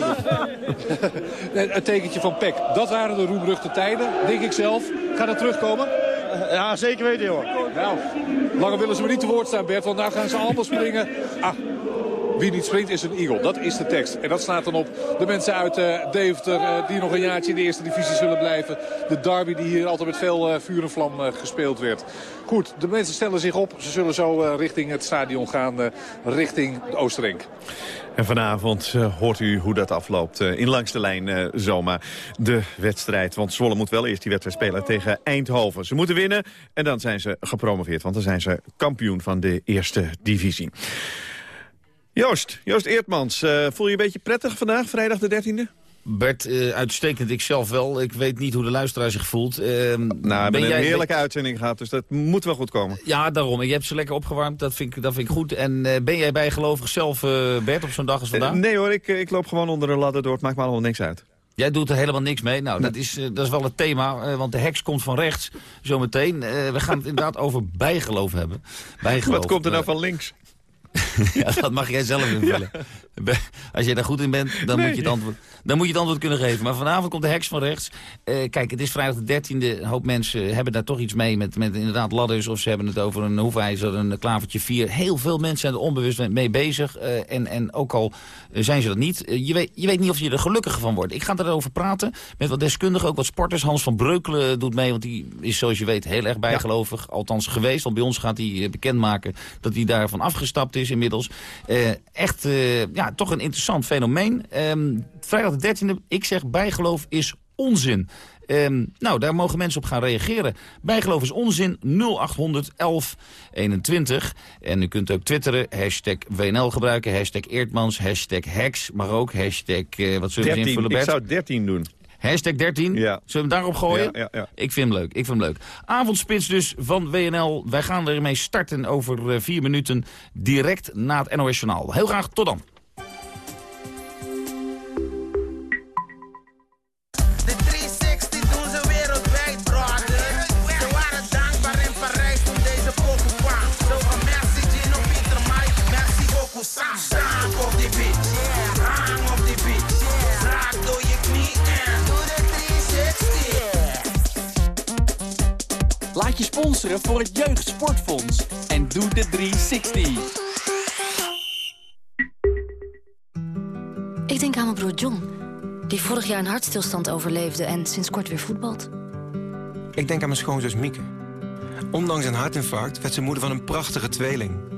een tekentje van PEC. Dat waren de roemruchte tijden, denk ik zelf. Gaat dat terugkomen? Ja, zeker weten, jongen. Nou, langer willen ze me niet te woord staan, Bert. Want nou gaan ze allemaal springen. Ah, wie niet springt is een eagle. Dat is de tekst. En dat slaat dan op de mensen uit uh, Deventer uh, die nog een jaartje in de eerste divisie zullen blijven. De derby die hier altijd met veel uh, vuur en vlam gespeeld werd. Goed, de mensen stellen zich op. Ze zullen zo richting het stadion gaan, richting de Oosterink. En vanavond hoort u hoe dat afloopt. In langs de lijn zomaar de wedstrijd. Want Zwolle moet wel eerst die wedstrijd spelen tegen Eindhoven. Ze moeten winnen en dan zijn ze gepromoveerd. Want dan zijn ze kampioen van de eerste divisie. Joost, Joost Eertmans, voel je een beetje prettig vandaag, vrijdag de 13e? Bert, uh, uitstekend. Ik zelf wel. Ik weet niet hoe de luisteraar zich voelt. Uh, nou, we hebben een heerlijke uitzending gehad, dus dat moet wel goed komen. Ja, daarom. Je hebt ze lekker opgewarmd. Dat vind ik, dat vind ik goed. En uh, ben jij bijgelovig zelf, Bert, op zo'n dag als vandaag? nee hoor, ik, ik loop gewoon onder de ladder door. Het maakt me allemaal niks uit. Jij doet er helemaal niks mee. Nou, dat, is, dat is wel het thema, want de heks komt van rechts zometeen. we gaan het inderdaad over bijgeloof hebben. Bijgeloof. Wat komt er nou van links? (laughs) dat mag jij zelf invullen. (laughs) Als je daar goed in bent, dan, nee. moet je het antwoord, dan moet je het antwoord kunnen geven. Maar vanavond komt de heks van rechts. Uh, kijk, het is vrijdag de 13e. Een hoop mensen hebben daar toch iets mee met, met inderdaad ladders. Of ze hebben het over een hoefijzer, een klavertje 4. Heel veel mensen zijn er onbewust mee bezig. Uh, en, en ook al zijn ze dat niet. Uh, je, weet, je weet niet of je er gelukkiger van wordt. Ik ga erover praten met wat deskundigen, ook wat sporters. Hans van Breukelen doet mee, want die is zoals je weet heel erg bijgelovig. Ja. Althans geweest, want bij ons gaat hij bekendmaken dat hij daarvan afgestapt is inmiddels. echt, ja, toch een interessant fenomeen. Um, vrijdag de 13e, ik zeg bijgeloof is onzin. Um, nou, daar mogen mensen op gaan reageren. Bijgeloof is onzin, 0800 1121. En u kunt ook twitteren, hashtag WNL gebruiken, hashtag Eertmans, hashtag Hex, maar ook hashtag, uh, wat zullen we invullen, Bert? Ik zou 13 doen. Hashtag 13. Ja. Zullen we hem daarop gooien? Ja, ja, ja. Ik vind hem leuk. Ik vind hem leuk. Avondspits dus van WNL. Wij gaan ermee starten over uh, vier minuten direct na het NOS Journaal. Heel graag, tot dan. Laat je sponsoren voor het Jeugdsportfonds. En doe de 360. Ik denk aan mijn broer John. Die vorig jaar een hartstilstand overleefde en sinds kort weer voetbalt. Ik denk aan mijn schoonzus Mieke. Ondanks een hartinfarct werd ze moeder van een prachtige tweeling.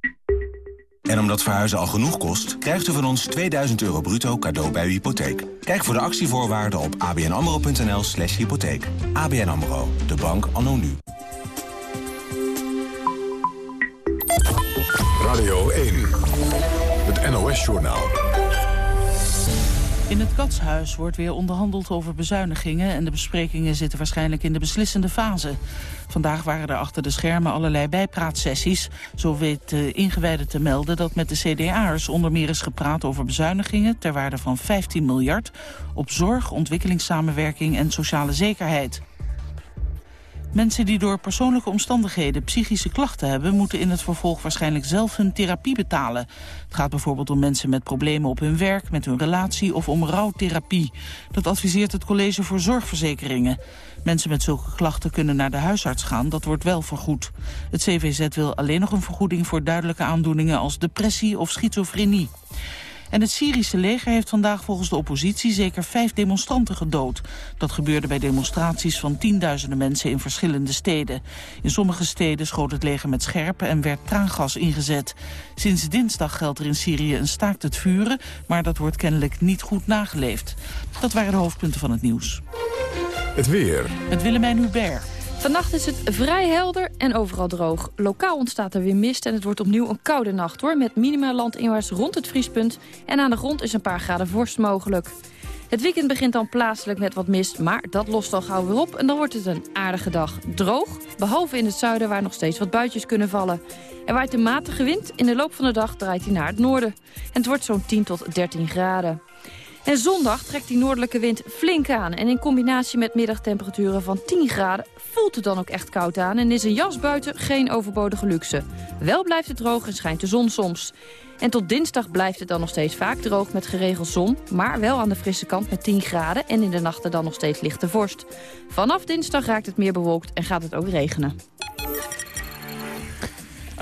En omdat verhuizen al genoeg kost, krijgt u van ons 2000 euro bruto cadeau bij uw hypotheek. Kijk voor de actievoorwaarden op abnamro.nl slash hypotheek. ABN AMRO, de bank anno nu. Radio 1, het NOS-journaal. In het Katshuis wordt weer onderhandeld over bezuinigingen... en de besprekingen zitten waarschijnlijk in de beslissende fase. Vandaag waren er achter de schermen allerlei bijpraatsessies. Zo weet de ingewijde te melden dat met de CDA'ers onder meer is gepraat over bezuinigingen... ter waarde van 15 miljard op zorg, ontwikkelingssamenwerking en sociale zekerheid. Mensen die door persoonlijke omstandigheden psychische klachten hebben... moeten in het vervolg waarschijnlijk zelf hun therapie betalen. Het gaat bijvoorbeeld om mensen met problemen op hun werk, met hun relatie... of om rouwtherapie. Dat adviseert het College voor Zorgverzekeringen. Mensen met zulke klachten kunnen naar de huisarts gaan, dat wordt wel vergoed. Het CVZ wil alleen nog een vergoeding voor duidelijke aandoeningen... als depressie of schizofrenie. En het Syrische leger heeft vandaag volgens de oppositie zeker vijf demonstranten gedood. Dat gebeurde bij demonstraties van tienduizenden mensen in verschillende steden. In sommige steden schoot het leger met scherpen en werd traangas ingezet. Sinds dinsdag geldt er in Syrië een staakt het vuren, maar dat wordt kennelijk niet goed nageleefd. Dat waren de hoofdpunten van het nieuws. Het weer. Met Willemijn Hubert. Vannacht is het vrij helder en overal droog. Lokaal ontstaat er weer mist en het wordt opnieuw een koude nacht hoor. Met minima landinwaarts rond het vriespunt. En aan de grond is een paar graden vorst mogelijk. Het weekend begint dan plaatselijk met wat mist, maar dat lost al gauw weer op. En dan wordt het een aardige dag. Droog, behalve in het zuiden waar nog steeds wat buitjes kunnen vallen. Er waait een matige wind. In de loop van de dag draait hij naar het noorden. En het wordt zo'n 10 tot 13 graden. En zondag trekt die noordelijke wind flink aan. En in combinatie met middagtemperaturen van 10 graden... voelt het dan ook echt koud aan en is een jas buiten geen overbodige luxe. Wel blijft het droog en schijnt de zon soms. En tot dinsdag blijft het dan nog steeds vaak droog met geregeld zon... maar wel aan de frisse kant met 10 graden en in de nachten dan nog steeds lichte vorst. Vanaf dinsdag raakt het meer bewolkt en gaat het ook regenen.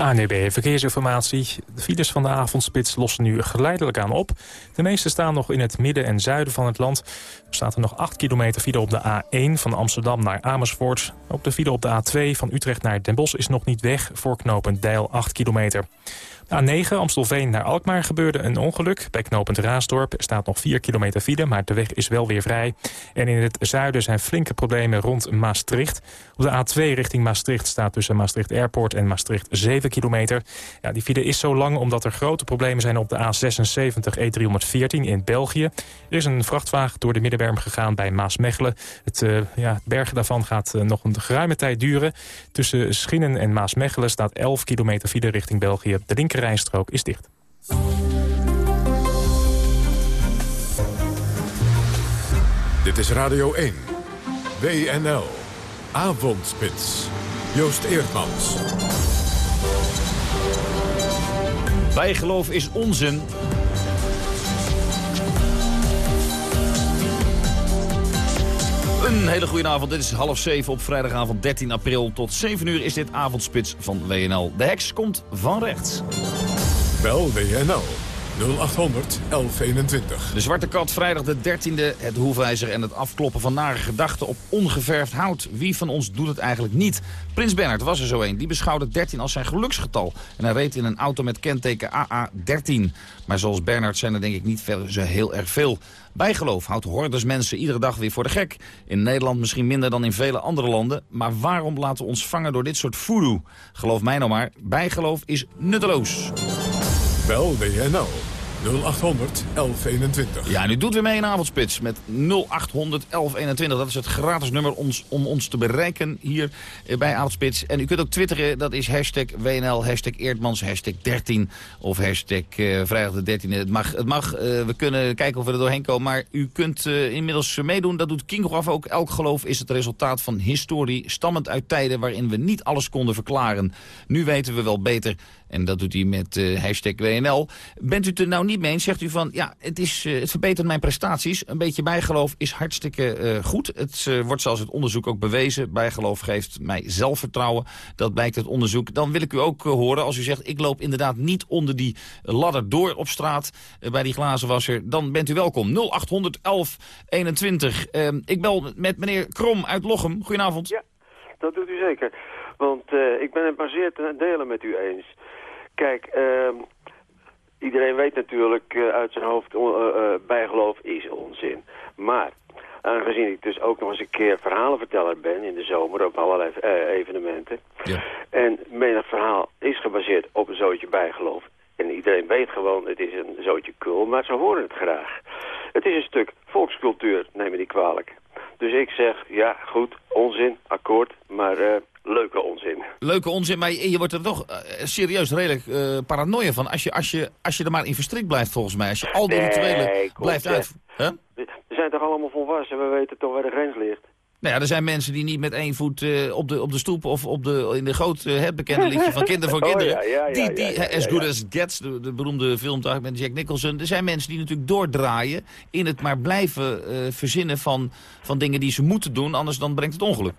ANEB Verkeersinformatie. De files van de avondspits lossen nu geleidelijk aan op. De meeste staan nog in het midden en zuiden van het land. Er staat er nog 8 kilometer file op de A1 van Amsterdam naar Amersfoort. Ook de file op de A2 van Utrecht naar Den Bosch is nog niet weg... voor knooppunt Deil 8 kilometer. A9 Amstelveen naar Alkmaar gebeurde een ongeluk. Bij knooppunt Raasdorp staat nog 4 kilometer file, maar de weg is wel weer vrij. En in het zuiden zijn flinke problemen rond Maastricht. Op de A2 richting Maastricht staat tussen Maastricht Airport en Maastricht 7 kilometer. Ja, die file is zo lang omdat er grote problemen zijn op de A76 E314 in België. Er is een vrachtwagen door de middenberm gegaan bij Maasmechelen. Het, uh, ja, het bergen daarvan gaat uh, nog een geruime tijd duren. Tussen Schinnen en Maasmechelen staat 11 kilometer file richting België. De linker rijstrook is dicht. Dit is Radio 1. WNL. Avondspits. Joost Eerdmans. Bijgeloof is onzin. Een hele goede avond. Dit is half zeven op vrijdagavond 13 april. Tot 7 uur is dit avondspits van WNL. De heks komt van rechts. Bel WNL 0800 1121. De Zwarte Kat, vrijdag de 13e. Het hoefijzer en het afkloppen van nare gedachten op ongeverfd hout. Wie van ons doet het eigenlijk niet? Prins Bernhard was er zo een. Die beschouwde 13 als zijn geluksgetal. En hij reed in een auto met kenteken AA13. Maar zoals Bernhard zijn er denk ik niet verder zo heel erg veel. Bijgeloof houdt hordes mensen iedere dag weer voor de gek. In Nederland misschien minder dan in vele andere landen. Maar waarom laten we ons vangen door dit soort voodoo? Geloof mij nou maar, bijgeloof is nutteloos. Bel WNL 0800 1121. Ja, nu doet weer mee een avondspits met 0800 1121. Dat is het gratis nummer ons, om ons te bereiken hier eh, bij Avondspits. En u kunt ook twitteren, dat is hashtag WNL, hashtag Eerdmans, hashtag 13 of hashtag eh, vrijdag de 13e. Het mag, het mag eh, we kunnen kijken of we er doorheen komen, maar u kunt inmiddels meedoen. Dat doet King af ook. Elk geloof is het resultaat van historie, stammend uit tijden waarin we niet alles konden verklaren. Nu weten we wel beter en dat doet hij met eh, hashtag WNL. Bent u het er nou niet mee eens? Zegt u van, ja, het, is, eh, het verbetert mijn prestaties. Een beetje bijgeloof is hartstikke eh, goed. Het wordt zelfs het onderzoek ook bewezen. Bijgeloof geeft mij zelfvertrouwen. Dat blijkt uit onderzoek. Dan wil ik u ook horen als u zegt, ik loop inderdaad niet onder die ladder door op straat bij die glazenwasser. Dan bent u welkom. 0800 1121. Ehm, ik bel met meneer Krom uit Lochem. Goedenavond. Ja, dat doet u zeker. Want ik ben het maar zeer ten dele met u eens. Kijk, ehm, iedereen weet natuurlijk eh, uit zijn hoofd, uh, uh, bijgeloof is onzin. Maar aangezien ik dus ook nog eens een keer verhalenverteller ben in de zomer op allerlei eh, evenementen. En menig verhaal is gebaseerd op een zootje bijgeloof. En iedereen weet gewoon, het is een zootje kul, maar ze horen het graag. Het is een stuk volkscultuur, neem me niet kwalijk. Dus ik zeg, ja, goed, onzin, akkoord, maar eh, leuke onzin. Leuke onzin, maar je, je wordt er toch eh, serieus redelijk eh paranoia van. Als je, als, je, als je er maar in verstrikt blijft, volgens mij. Als je al die Nee, rituelen blijft uit... We zijn toch allemaal volwassen, we weten toch waar de grens ligt. Nou ja, er zijn mensen die niet met één voet eh, op, de, op de stoep of op de, in de goot, het bekende (laughs) liedje van Kinderen voor Oh, Kinderen. ja, ja, ja, die, die, As Good. As Gets, de, de beroemde film toch, met Jack Nicholson. Er zijn mensen die natuurlijk doordraaien in het maar blijven verzinnen van, van dingen die ze moeten doen, anders dan brengt het ongeluk.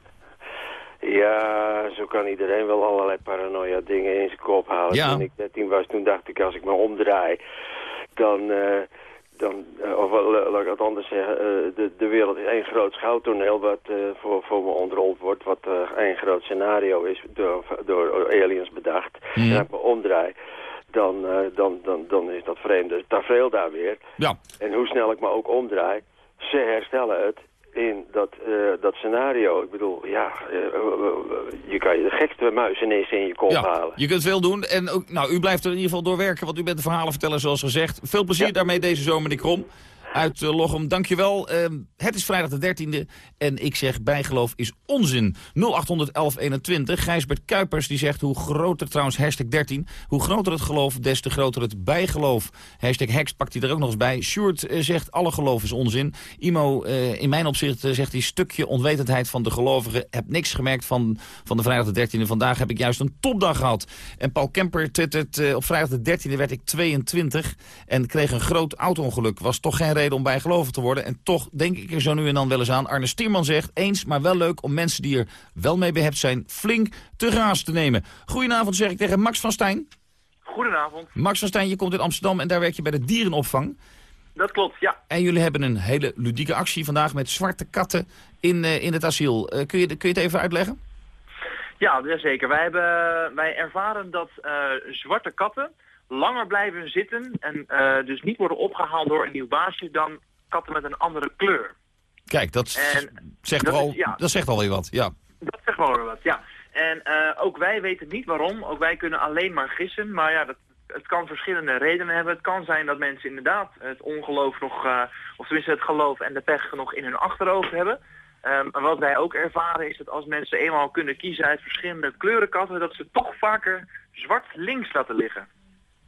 Ja, zo kan iedereen wel allerlei paranoia dingen in zijn kop halen. Ja. Toen ik 13 was, toen dacht ik, als ik me omdraai, dan... eh, dan eh, of wel, laat ik het anders zeggen, eh, de, de wereld is één groot schouwtoneel wat eh, voor, voor me ontrold wordt, wat eh, één groot scenario is door, door aliens bedacht. Mhm. En als ik me omdraai, dan, eh, dan, dan, dan is dat vreemde tafereel daar weer. Ja. En hoe snel ik me ook omdraai, ze herstellen het in dat, eh, dat scenario. Ik bedoel, ja, eh, eh, je kan je de gekste muizenissen in je kop Ja, halen. je kunt veel doen. En ook, nou, u blijft er in ieder geval doorwerken, want u bent de verhalenverteller zoals gezegd. Veel plezier daarmee deze zomer, meneer Krom. Uit uh, Lochem, dankjewel. Uh, het is vrijdag de 13e en ik zeg bijgeloof is onzin. 081121. Gijsbert Kuipers die zegt hoe groter trouwens hashtag 13. Hoe groter het geloof, des te groter het bijgeloof. Hashtag Hex pakt hij er ook nog eens bij. Sjoerd uh, zegt alle geloof is onzin. Imo, in mijn opzicht zegt hij stukje onwetendheid van de gelovigen. Heb niks gemerkt van, van de vrijdag de 13e. Vandaag heb ik juist een topdag gehad. En Paul Kemper twittert op vrijdag de 13e werd ik 22 en kreeg een groot auto-ongeluk. Was toch geen reden om bijgelovig te worden. En toch denk ik er zo nu en dan wel eens aan. Arne Stierman zegt, eens maar wel leuk om mensen die er wel mee behept zijn... flink te graas te nemen. Goedenavond zeg ik tegen Max van Stijn. Goedenavond. Max van Stijn, je komt in Amsterdam en daar werk je bij de dierenopvang. Dat klopt, ja. En jullie hebben een hele ludieke actie vandaag met zwarte katten in, uh, in het asiel. Uh, kun, je, kun je het even uitleggen? Ja, zeker. Wij, hebben, wij ervaren dat uh, zwarte katten langer blijven zitten en uh, dus niet worden opgehaald door een nieuw baasje dan katten met een andere kleur. Kijk, dat, en zegt, dat, al, is, ja, dat zegt alweer wat, ja. Dat zegt wel weer wat, ja. En uh, ook wij weten niet waarom, ook wij kunnen alleen maar gissen, maar ja, dat, het kan verschillende redenen hebben. Het kan zijn dat mensen inderdaad het ongeloof nog, uh, of tenminste het geloof en de pech nog in hun achterhoofd hebben. Um, maar wat wij ook ervaren is dat als mensen eenmaal kunnen kiezen uit verschillende kleurenkatten, dat ze toch vaker zwart links laten liggen.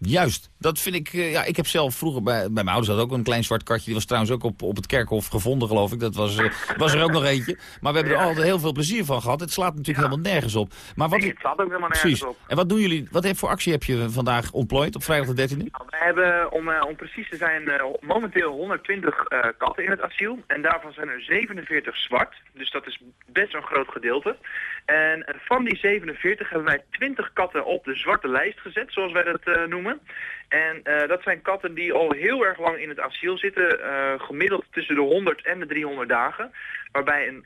Juist, dat vind ik, uh, ja, ik heb zelf vroeger bij, bij mijn ouders had ook een klein zwart katje. Die was trouwens ook op, op het kerkhof gevonden, geloof ik. Dat was, uh, was er ook nog eentje. Maar we hebben er altijd heel veel plezier van gehad. Het slaat natuurlijk ja. helemaal nergens op. Maar wat, nee, het slaat ook helemaal nergens precies. op. En wat doen jullie, wat voor actie heb je vandaag ontplooid op vrijdag de 13e? Nou, we hebben, om, uh, om precies te zijn, momenteel 120 katten in het asiel. En daarvan zijn er 47 zwart. Dus dat is best een groot gedeelte. En van die 47 hebben wij 20 katten op de zwarte lijst gezet, zoals wij dat eh, noemen. En eh, dat zijn katten die al heel erg lang in het asiel zitten, eh, gemiddeld tussen de 100 en de 300 dagen. Waarbij een,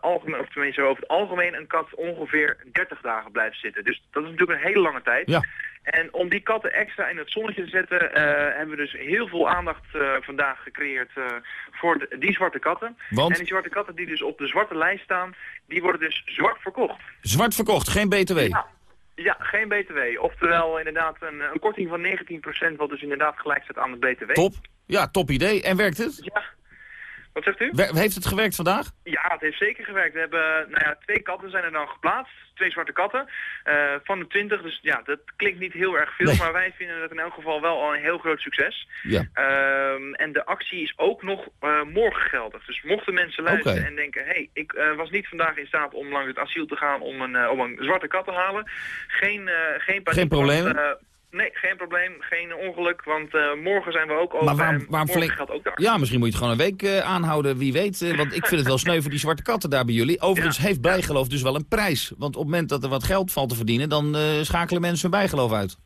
algemeen, over het algemeen een kat ongeveer 30 dagen blijft zitten. Dus dat is natuurlijk een hele lange tijd. En om die katten extra in het zonnetje te zetten, eh, hebben we dus heel veel aandacht eh, vandaag gecreëerd eh, voor de- die zwarte katten. Want? En die zwarte katten die dus op de zwarte lijst staan, die worden dus zwart verkocht. Zwart verkocht, geen BTW. Ja. Ja, geen BTW. Oftewel inderdaad een, een korting van 19%, wat dus inderdaad gelijk staat aan het BTW. Top. Ja, top idee. En werkt het? Ja. Wat zegt u? Heeft het gewerkt vandaag? Ja, het heeft zeker gewerkt. We hebben, nou ja, twee katten zijn er dan geplaatst. Twee zwarte katten. eh, van de 20. Dus ja, dat klinkt niet heel erg veel. Nee. Maar wij vinden het in elk geval wel al een heel groot succes. Ja. Ehm, en de actie is ook nog eh, morgen geldig. Dus mochten mensen luisteren en denken... hé, hey, ik eh, was niet vandaag in staat om langs het asiel te gaan om een, om een zwarte kat te halen. Geen, geen paniek. Geen problemen? Nee, geen probleem. Geen ongeluk. Want eh, morgen zijn we ook open. Maar waarom, en waarom morgen flink... geldt ook daar. Ja, misschien moet je het gewoon een week eh, aanhouden, wie weet. eh, want ik vind het wel sneu voor die zwarte katten daar bij jullie. Overigens heeft bijgeloof dus wel een prijs. Want op het moment dat er wat geld valt te verdienen... dan schakelen mensen hun bijgeloof uit.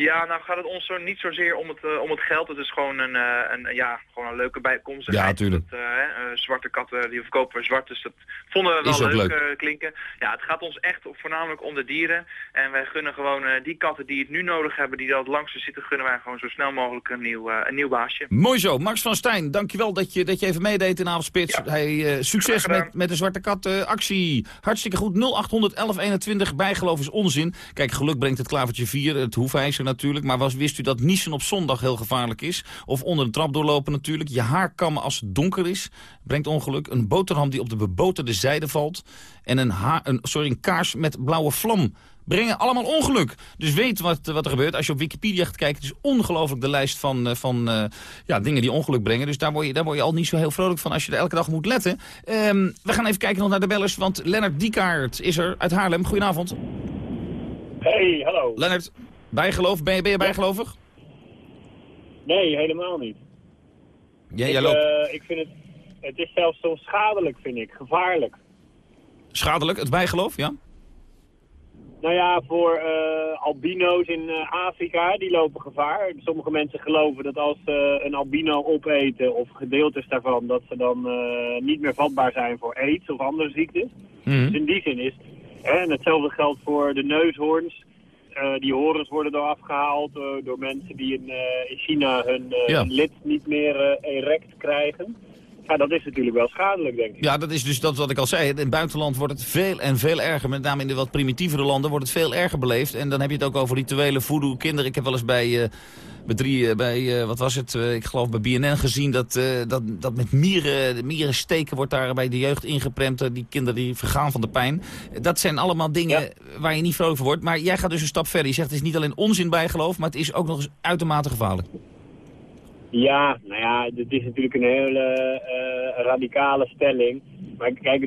Ja, nou gaat het ons zo niet zozeer om het, eh, om het geld. Het is gewoon een, eh, een, ja, gewoon een leuke bijkomstigheid. Ja, tuurlijk. Dat, eh, zwarte katten, die verkopen we zwart, dus dat vonden we wel leuk, leuk. klinken. Ja, het gaat ons echt voornamelijk om de dieren. En wij gunnen gewoon die katten die het nu nodig hebben, die dat langste zitten, gunnen wij gewoon zo snel mogelijk een nieuw, een nieuw baasje. Mooi zo. Max van Stijn, dankjewel dat je, dat je even meedeed in Avondspits. Eh, succes met, met de Zwarte Kat actie. Hartstikke goed. 0800 1121. Bijgeloof is onzin. Kijk, geluk brengt het klavertje 4. Het hoefijzer natuurlijk. Maar was, wist u dat niezen op zondag heel gevaarlijk is? Of onder de trap doorlopen natuurlijk. Je haar kammen als het donker is. Brengt ongeluk. Een boterham die op de beboterde zijde valt. En een, een, sorry, een kaars met blauwe vlam brengen allemaal ongeluk. Dus weet wat, wat er gebeurt. Als je op Wikipedia gaat kijken, het is ongelooflijk de lijst van, eh, van eh, ja, dingen die ongeluk brengen. Dus daar word, je, daar word je al niet zo heel vrolijk van als je er elke dag moet letten. Ehm, we gaan even kijken nog naar de bellers, want Lennart Diekaert is er uit Haarlem. Goedenavond. Hey, hallo. Lennart, bijgeloof, ben je, ben je bijgelovig? Nee, helemaal niet. Ja, ik, jij loopt eh, ik vind het, het is zelfs soms schadelijk, vind ik. Gevaarlijk. schadelijk, het bijgeloof, ja? Nou ja, voor eh, albino's in eh, Afrika, die lopen gevaar. Sommige mensen geloven dat als ze een albino opeten, of gedeeltes daarvan, dat ze dan niet meer vatbaar zijn voor aids of andere ziektes. Mhm. Dus in die zin is, hè, en hetzelfde geldt voor de neushoorns. Eh, die horens worden door afgehaald eh, door mensen die in, eh, in China hun, Ja. hun lid niet meer erect krijgen. Ja, dat is natuurlijk wel schadelijk, denk ik. Ja, dat is dus dat wat ik al zei. In het buitenland wordt het veel en veel erger. Met name in de wat primitievere landen wordt het veel erger beleefd. En dan heb je het ook over rituelen, voodoo, kinderen. Ik heb wel eens bij, bij, drie, eh, bij eh, wat was het, Eh, ik geloof bij BNN gezien... dat, dat, dat met mieren, de mieren steken wordt daar bij de jeugd ingepremd. Die kinderen die vergaan van de pijn. Dat zijn allemaal dingen waar je niet vrolijk van wordt. Maar jij gaat dus een stap verder. Je zegt het is niet alleen onzin bijgeloof... maar het is ook nog eens uitermate gevaarlijk. Ja, nou ja, dit is natuurlijk een hele radicale stelling. Maar kijk,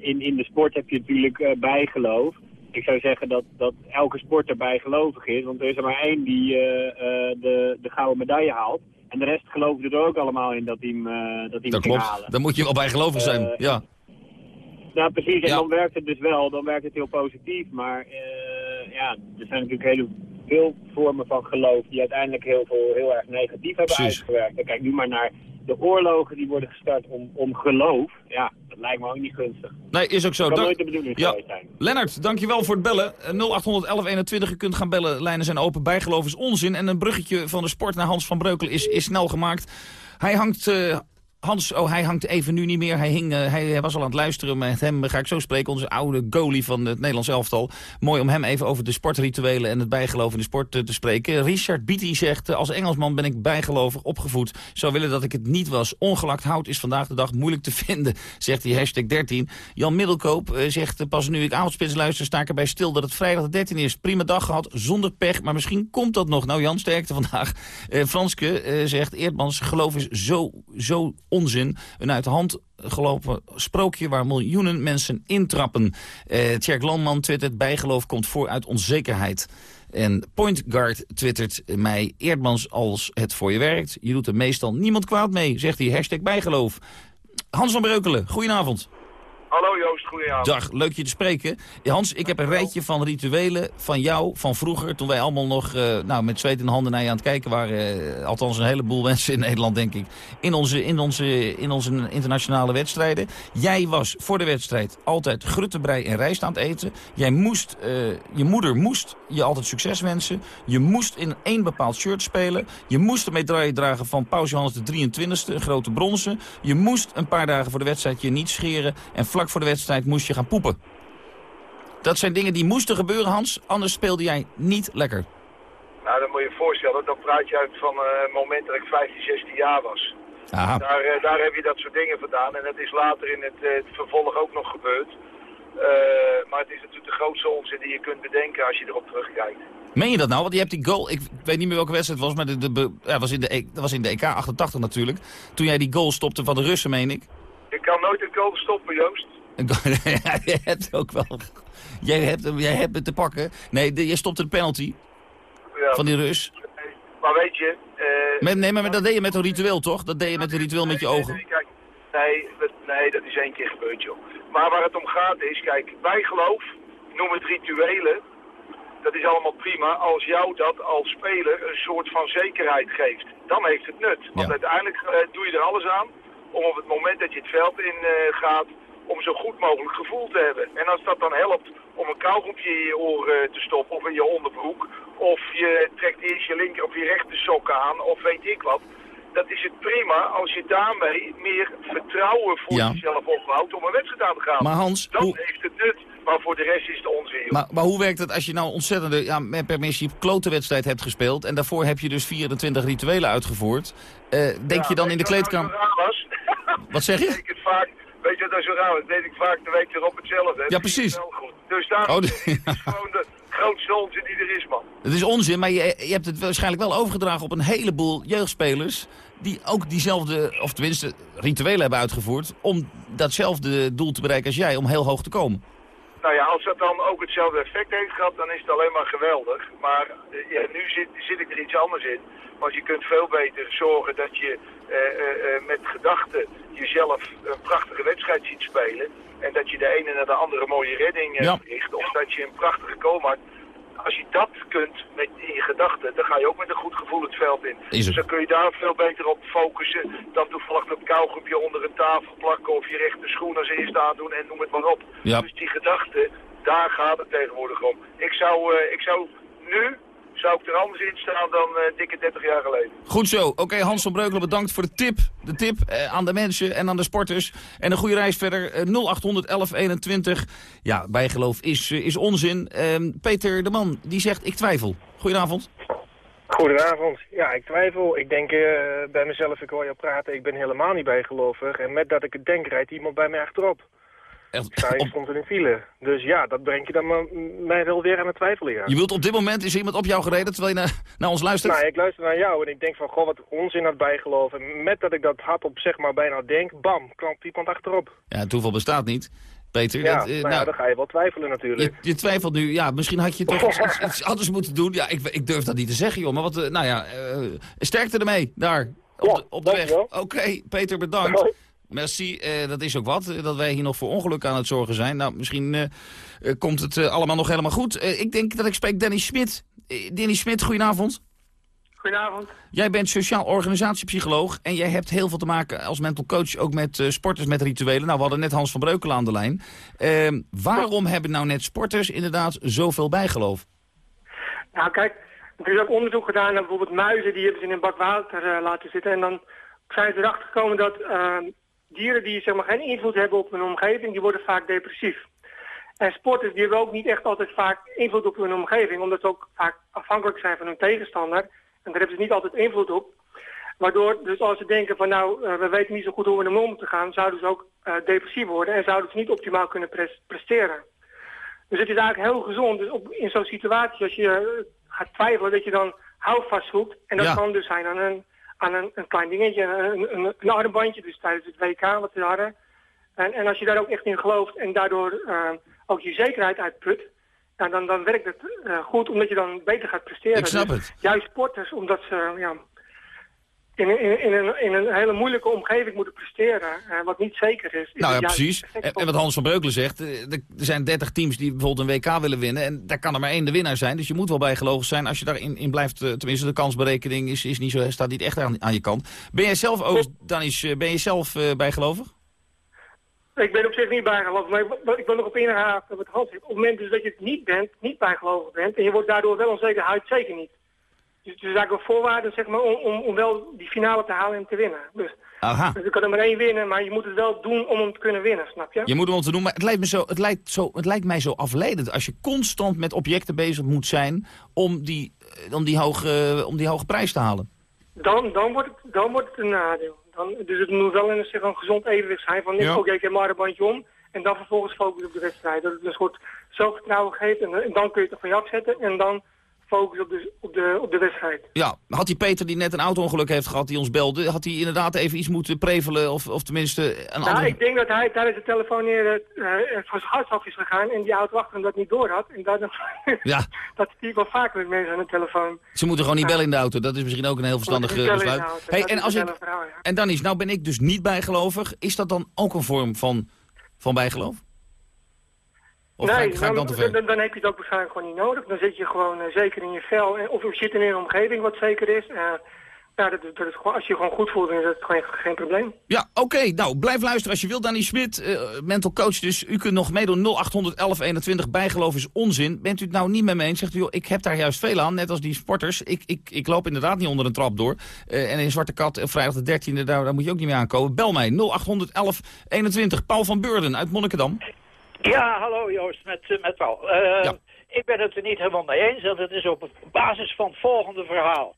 in, in de sport heb je natuurlijk bijgeloof. Ik zou zeggen dat, dat elke sporter bijgelovig is. Want er is er maar één die eh, eh, de, de gouden medaille haalt. En de rest geloven er ook allemaal in dat hij hem, eh, dat hij Dat klopt. halen. Dan moet je wel bijgelovig zijn. Ja. Nou, precies. En Ja. dan werkt het dus wel. Dan werkt het heel positief. Maar ja, er zijn natuurlijk heel veel vormen van geloof die uiteindelijk heel, veel, heel erg negatief hebben Precies. uitgewerkt. En kijk nu maar naar de oorlogen die worden gestart om, om geloof. Ja, dat lijkt me ook niet gunstig. Nee, is ook zo. Dat kan nooit de bedoeling Ja. zijn. Lennart, dankjewel voor het bellen. Eh, 0800 1121, je kunt gaan bellen. Lijnen zijn open. Bijgeloof is onzin. En een bruggetje van de sport naar Hans van Breukelen is, is snel gemaakt. Hij hangt... eh, Hans, oh, hij hangt even nu niet meer. Hij, hing, eh, hij was al aan het luisteren. Met hem ga ik zo spreken. Onze oude goalie van het Nederlands elftal. Mooi om hem even over de sportrituelen en het bijgeloof in de sport eh, te spreken. Richard Beatty zegt, eh, als Engelsman ben ik bijgelovig opgevoed. Zou willen dat ik het niet was. Ongelakt hout is vandaag de dag moeilijk te (laughs) vinden, zegt hij hashtag 13. Jan Middelkoop zegt, pas nu ik avondspits luister, sta ik erbij stil dat het vrijdag de 13 is. Prima dag gehad, zonder pech, maar misschien komt dat nog. Nou Jan, sterkte vandaag. Franske zegt, Eerdmans geloof is zo, zo onzin. Een uit de hand gelopen sprookje waar miljoenen mensen intrappen. Eh Tjerk Landman twittert, bijgeloof komt voor uit onzekerheid. En Point Guard twittert mij, Eerdmans als het voor je werkt. Je doet er meestal niemand kwaad mee, zegt hij, hashtag bijgeloof. Hans van Breukelen, goedenavond. Hallo Joost, goedenavond. Dag, leuk je te spreken. Hans, ik heb een rijtje van rituelen van jou, van vroeger, toen wij allemaal nog eh, nou, met zweet in de handen naar je aan het kijken waren. eh, althans een heleboel (laughs) mensen in Nederland, denk ik. In onze, in, onze, in onze internationale wedstrijden. Jij was voor de wedstrijd altijd gruttebrei en rijst aan het eten. Jij moest, eh, je moeder moest je altijd succes wensen. Je moest in één bepaald shirt spelen. Je moest de medaille dragen van Paus Johannes de 23e, een grote bronzen. Je moest een paar dagen voor de wedstrijd je niet scheren. En vlak voor de wedstrijd moest je gaan poepen. Dat zijn dingen die moesten gebeuren, Hans. Anders speelde jij niet lekker. Nou, dat moet je je voorstellen. Dan praat je uit van het moment dat ik 15, 16 jaar was. Aha. Daar, eh, daar heb je dat soort dingen vandaan. En dat is later in het, eh, het vervolg ook nog gebeurd. Maar het is natuurlijk de grootste onzin die je kunt bedenken als je erop terugkijkt. Meen je dat nou? Want je hebt die goal, ik weet niet meer welke wedstrijd het was, maar de, ja, was in de, E- dat was in de EK 88 natuurlijk. Toen jij die goal stopte van de Russen, meen ik. Ik kan nooit een goal stoppen, Joost. (laughs) Ja, je hebt ook wel... Jij hebt, hem, jij hebt het te pakken. Nee, de, je stopte de penalty Ja. van die Rus. Maar weet je... eh, Met, nee, maar dat deed je met een ritueel, toch? Dat deed je met een ritueel met je ogen. Nee, kijk, nee, dat, nee, dat is één keer gebeurd, joh. Maar waar het om gaat is, kijk, bijgeloof, noem het rituelen, dat is allemaal prima als jou dat als speler een soort van zekerheid geeft. Dan heeft het nut. Want uiteindelijk eh, doe je er alles aan om op het moment dat je het veld in eh, gaat, om zo goed mogelijk gevoel te hebben. En als dat dan helpt om een kauwgompje in je oor eh, te stoppen of in je onderbroek, of je trekt eerst je linker of je rechter sokken aan, of weet ik wat, dat is het prima als je daarmee meer vertrouwen voor Ja. jezelf opbouwt om een wedstrijd aan te gaan. Maar Hans, dan hoe- heeft het nut, maar voor de rest is het onzin. Maar, maar hoe werkt het als je nou ontzettende, ja, met permissie, klote wedstrijd hebt gespeeld... en daarvoor heb je dus 24 rituelen uitgevoerd. Eh, denk je dan in de kleedkamer... Wat nou was? Wat zeg je? Deed ik het vaak, weet je wat nou zo raar was? deed ik vaak de week erop hetzelfde. hè. Ja, Dat is precies. Dus daar Oh, is gewoon de grootste onzin die er is, man. Het is onzin, maar je, je hebt het waarschijnlijk wel overgedragen op een heleboel jeugdspelers... die ook diezelfde, of tenminste rituelen hebben uitgevoerd... om datzelfde doel te bereiken als jij, om heel hoog te komen. Nou ja, als dat dan ook hetzelfde effect heeft gehad, dan is het alleen maar geweldig. Maar eh, ja, nu zit, zit ik er iets anders in. Want je kunt veel beter zorgen dat je met gedachten jezelf een prachtige wedstrijd ziet spelen. En dat je de ene naar de andere mooie redding eh, Ja. verricht. Of dat je een prachtige goal maakt. Als je dat kunt met in je gedachten, dan ga je ook met een goed gevoel het veld in. Dus dan kun je daar veel beter op focussen dan toevallig dat kauwgompje onder een tafel plakken of je rechter schoen als eerste aandoen en noem het maar op. Ja. Dus die gedachte, daar gaat het tegenwoordig om. Ik zou, eh, ik zou nu, zou ik er anders in staan dan eh, dikke 30 jaar geleden. Goed zo. Oké, Hans van Breukelen, bedankt voor de tip. De tip eh, aan de mensen en aan de sporters. En een goede reis verder. Eh, 0800 1121. Ja, bijgeloof is, eh, is onzin. Ehm, Peter de Man, die zegt ik twijfel. Goedenavond. Goedenavond. Ja, ik twijfel. Ik denk eh, bij mezelf, ik hoor je praten, ik ben helemaal niet bijgelovig. En met dat ik het denk, rijdt iemand bij mij achterop. Sta hier stond in een file. Dus ja, dat brengt je dan mij wel weer aan het twijfelen, ja. Je wilt op dit moment, is er iemand op jou gereden terwijl je naar, naar ons luistert? Nou, ik luister naar jou en ik denk van, goh, wat onzin dat bijgeloven. En met dat ik dat hardop zeg maar bijna denk, bam, klampt iemand achterop. Ja, toeval bestaat niet. Peter, Ja, dat, eh, nou, ja, dan ga je wel twijfelen natuurlijk. je, je twijfelt nu. Ja, misschien had je toch iets, iets, iets anders moeten doen. Ja, ik, ik durf dat niet te zeggen, joh. Maar wat, eh, nou ja, eh, sterkte ermee, daar, op de, op de weg. Oké, Peter, bedankt. Merci, eh, dat is ook wat, eh, dat wij hier nog voor ongeluk aan het zorgen zijn. Nou, misschien eh, komt het eh, allemaal nog helemaal goed. Ik denk dat ik spreek Danny Smit. Danny Smit, goedenavond. Goedenavond. Jij bent sociaal organisatiepsycholoog en jij hebt heel veel te maken als mental coach ook met sporters met rituelen. Nou, we hadden net Hans van Breukelen aan de lijn. Ehm, waarom hebben nou net sporters inderdaad zoveel bijgeloof? Nou kijk, er is ook onderzoek gedaan naar bijvoorbeeld muizen, die hebben ze in een bak water laten zitten. En dan zijn ze erachter gekomen dat eh, dieren die zeg maar, geen invloed hebben op hun omgeving, die worden vaak depressief. En sporters die hebben ook niet echt altijd vaak invloed op hun omgeving, omdat ze ook vaak afhankelijk zijn van hun tegenstander. En daar hebben ze niet altijd invloed op. Waardoor, dus als ze denken van nou, eh, we weten niet zo goed hoe we ermee om moeten gaan, zouden ze ook eh, depressief worden en zouden ze niet optimaal kunnen pres- presteren. Dus het is eigenlijk heel gezond dus op, in zo'n situatie, als je eh, gaat twijfelen, dat je dan houvast zoekt. En dat Ja. kan dus zijn aan een, aan een, een klein dingetje, een, een, een armbandje, dus tijdens het WK wat we hadden. En, en als je daar ook echt in gelooft en daardoor eh, ook je zekerheid uitput, nou, dan, dan werkt het eh, goed, omdat je dan beter gaat presteren. Ik snap Dus het. Juist sporters, omdat ze ja, in, in, in, een, in een hele moeilijke omgeving moeten presteren, eh, wat niet zeker is. is Nou ja, precies. En, wat Hans van Breukelen zegt, eh, er zijn 30 teams die bijvoorbeeld een WK willen winnen. En daar kan er maar één de winnaar zijn. Dus je moet wel bijgelovig zijn als je daarin in blijft. eh, Tenminste, de kansberekening is, is niet zo, staat niet echt aan, aan je kant. Ben jij zelf ook, Danis, eh, ben je zelf bijgelovig? Ik ben op zich niet bijgelovig, maar ik, wil- ik wil nog op inhaken wat Hans zegt. Op het moment dus dat je het niet bent, niet bijgelovig bent, en je wordt daardoor wel onzeker, het zeker niet. Dus het is eigenlijk een voorwaarde zeg maar, om, om, om wel die finale te halen en te winnen. Dus, Aha. dus je kan er maar één winnen, maar je moet het wel doen om hem te kunnen winnen, snap je? Je moet hem om te doen, maar het lijkt, me zo, het, lijkt zo, het lijkt mij zo afleidend als je constant met objecten bezig moet zijn om die, eh, om die, hoge, om die hoge prijs te halen. Dan, dan, wordt het, dan wordt het een nadeel. Dan, dus het moet wel een, zeg, een gezond evenwicht zijn van, Ja. oké, ik heb maar een bandje om. En dan vervolgens focus op de wedstrijd. Dat het een soort zelfvertrouwen geeft en, en dan kun je het er van je afzetten. En dan focus op de, op de, op de wedstrijd. Ja, had die Peter die net een auto-ongeluk heeft gehad, die ons belde, had hij inderdaad even iets moeten prevelen of, of tenminste een Nou, andere... ik denk dat hij tijdens het telefoneren uh, van zijn hart af is gegaan en die auto achter hem dat niet door had. En dat, (laughs) Ja, dat zie ik wel vaker met mensen aan de telefoon. ze moeten gewoon niet bellen in de auto. Dat is misschien ook een heel verstandig eh, besluit. Hey, en, als ik, verhaal, ja. en dan is, nou ben ik dus niet bijgelovig. Is dat dan ook een vorm van, van bijgeloof? Of ga, ik, ga ik dan dan, dan heb je het ook waarschijnlijk gewoon niet nodig. Dan zit je gewoon uh, zeker in je vel. En, of je zit in een omgeving wat zeker is. Uh, ja, dat, dat is gewoon, als je je gewoon goed voelt, dan is dat gewoon geen probleem. Ja, oké. Nou, blijf luisteren als je wilt. Danny Smit, uh, mental coach dus. U kunt nog meedoen 0800 1121. Bijgeloof is onzin. Bent u het nou niet met me eens? Zegt u, joh, ik heb daar juist veel aan. Net als die sporters. Ik, ik, ik loop inderdaad niet onder een trap door. Uh, en in Zwarte Kat, uh, vrijdag de 13e, daar, daar moet je ook niet mee aankomen. Bel mij 0800 1121. Paul van Beurden uit Monnikendam. Ja, hallo Joost, met, met Paul. Uh, ja. Ik ben het er niet helemaal mee eens. En dat is op basis van het volgende verhaal.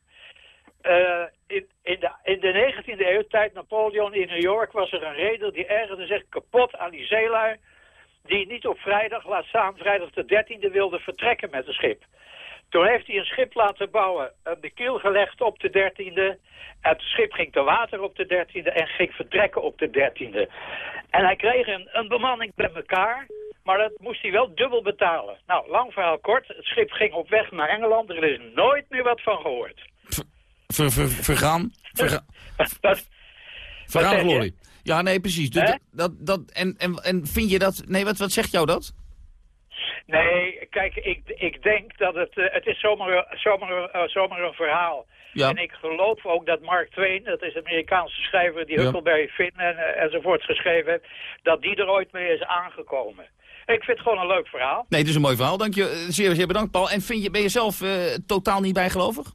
Uh, in, in, de, in de 19e eeuw, tijd Napoleon in New York, was er een reder die ergerde zich kapot aan die zeelui. Die niet op vrijdag, laat staan vrijdag de 13e, wilde vertrekken met een schip. Toen heeft hij een schip laten bouwen, de kiel gelegd op de 13e. Het schip ging te water op de 13e en ging vertrekken op de 13e. En hij kreeg een, een bemanning bij elkaar, maar dat moest hij wel dubbel betalen. Nou, lang verhaal kort, het schip ging op weg naar Engeland, er is nooit meer wat van gehoord. Ver, ver, vergaan? (laughs) Vergaan glorie. Ja, nee, precies. Dus dat, dat, dat, en, en, en vind je dat... Nee, wat, wat zegt jou dat? Nee, kijk, ik, ik denk dat het... Uh, het is zomaar, zomaar, uh, zomaar een verhaal. Ja. En ik geloof ook dat Mark Twain, dat is een Amerikaanse schrijver... die ja. Huckleberry Finn en, uh, enzovoort geschreven heeft... dat die er ooit mee is aangekomen. Ik vind het gewoon een leuk verhaal. Nee, het is een mooi verhaal. Dank je. Zeer, zeer bedankt, Paul. En vind je, ben je zelf totaal niet bijgelovig?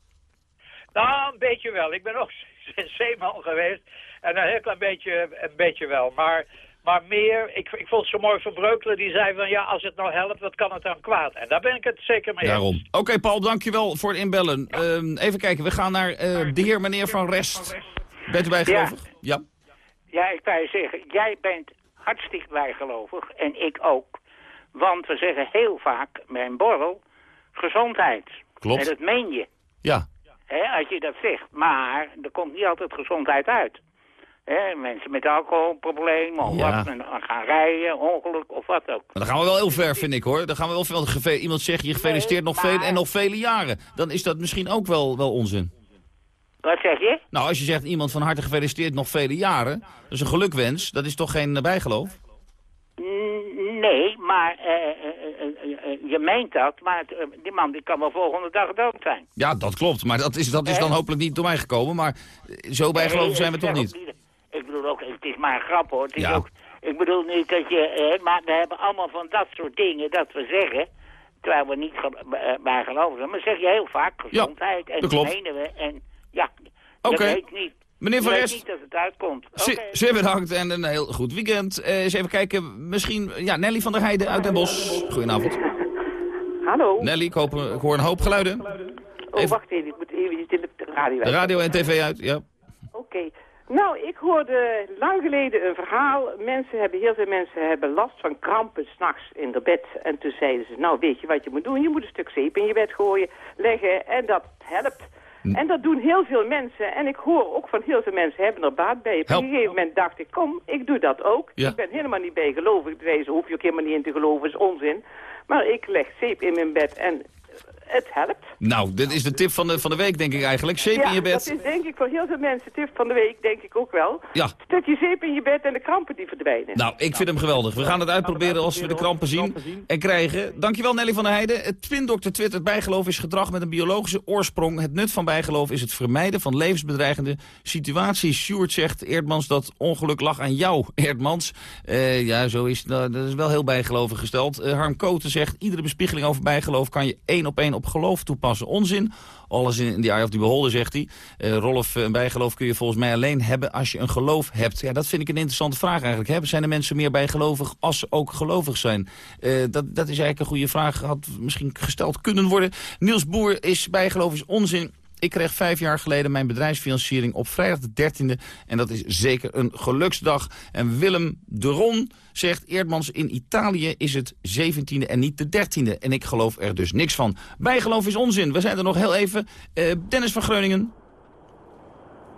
Nou, een beetje wel. Ik ben ook (laughs) zeeman geweest. En een heel klein beetje, een beetje wel. Maar, maar meer, ik, ik vond het zo mooi van Breukelen. Die zei van, ja, als het nou helpt, wat kan het dan kwaad? En daar ben ik het zeker mee Daarom. Oké, okay, Paul, dankjewel voor het inbellen. Ja. Uh, even kijken, we gaan naar uh, de heer meneer Van Rest. Bent u bijgelovig? Ja. ja. Ja, ik kan je zeggen, jij bent hartstikke bijgelovig. En ik ook. Want we zeggen heel vaak bij een borrel, gezondheid. Klopt. En dat meen je. Ja. Hè, als je dat zegt. Maar er komt niet altijd gezondheid uit. Hè, mensen met alcoholproblemen of ja. wat, gaan rijden, ongeluk of wat ook. Maar dan gaan we wel heel ver, vind ik hoor. Dan gaan we wel veel, iemand zegt je gefeliciteerd nee, nog maar... veel en nog vele jaren. Dan is dat misschien ook wel, wel onzin. Wat zeg je? Nou, als je zegt iemand van harte gefeliciteerd nog vele jaren, dat is een gelukwens, dat is toch geen uh, bijgeloof? Nee, maar uh, uh, je meent dat, maar die man die kan wel volgende dag dood zijn. Ja, dat klopt, maar dat is, dat is dan hopelijk niet door mij gekomen, maar zo bijgelovig nee, zijn we toch niet. Bedoel ook, het is maar een grap hoor. Het is ja. ook, ik bedoel niet dat je, maar we hebben allemaal van dat soort dingen dat we zeggen, terwijl we niet bijgelovig zijn. Maar zeg je heel vaak gezondheid ja, en dat menen we. En ja, okay. dat weet niet. Meneer Van Rest, niet dat het uitkomt. Okay. Zeer bedankt en een heel goed weekend. Uh, eens even kijken, misschien... Ja, Nelly van der Heijden uit Den Bosch. Goedenavond. (laughs) Hallo. Nelly, ik, hoop, ik hoor een hoop geluiden. Oh, even. wacht even. Ik moet even in de radio uit. De radio en tv uit, ja. Oké. Okay. Nou, ik hoorde lang geleden een verhaal. Mensen hebben, heel veel mensen hebben last van krampen s'nachts in de bed. En toen zeiden ze, nou weet je wat je moet doen? Je moet een stuk zeep in je bed gooien, leggen en dat helpt. En dat doen heel veel mensen. En ik hoor ook van heel veel mensen hebben er baat bij. Op een gegeven moment dacht ik, kom, ik doe dat ook. Ja. Ik ben helemaal niet bijgelovig. Deze hoef je ook helemaal niet in te geloven, is onzin. Maar ik leg zeep in mijn bed en, het helpt. Nou, dit is de tip van de, van de week, denk ik eigenlijk. Zeep ja, in je bed. dat is denk ik voor heel veel mensen tip van de week, denk ik ook wel. Ja. Stukje zeep in je bed en de krampen die verdwijnen. Nou, ik vind hem geweldig. We gaan het uitproberen als we de krampen zien en krijgen. Dankjewel Nelly van der Heijden. Het twindokter twittert bijgeloof is gedrag met een biologische oorsprong. Het nut van bijgeloof is het vermijden van levensbedreigende situaties. Sjoerd zegt, Eerdmans, dat ongeluk lag aan jou, Eerdmans. Eh, ja, zo is nou, dat is wel heel bijgelovig gesteld. Eh, Harm Koten zegt, iedere bespiegeling over bijgeloof kan je één op één op geloof toepassen. Onzin. Alles in the eye of the beholder, zegt hij. Uh, Rolf, een bijgeloof kun je volgens mij alleen hebben als je een geloof hebt. Ja, dat vind ik een interessante vraag eigenlijk. Hè? Zijn de mensen meer bijgelovig als ze ook gelovig zijn? Uh, dat, dat is eigenlijk een goede vraag. Had misschien gesteld kunnen worden. Niels Boer is bijgeloof is onzin. Ik kreeg vijf jaar geleden mijn bedrijfsfinanciering op vrijdag de 13e. En dat is zeker een geluksdag. En Willem de Ron zegt... Eerdmans in Italië is het 17e en niet de 13e. En ik geloof er dus niks van. Bijgeloof is onzin. We zijn er nog heel even. Uh, Dennis van Groningen.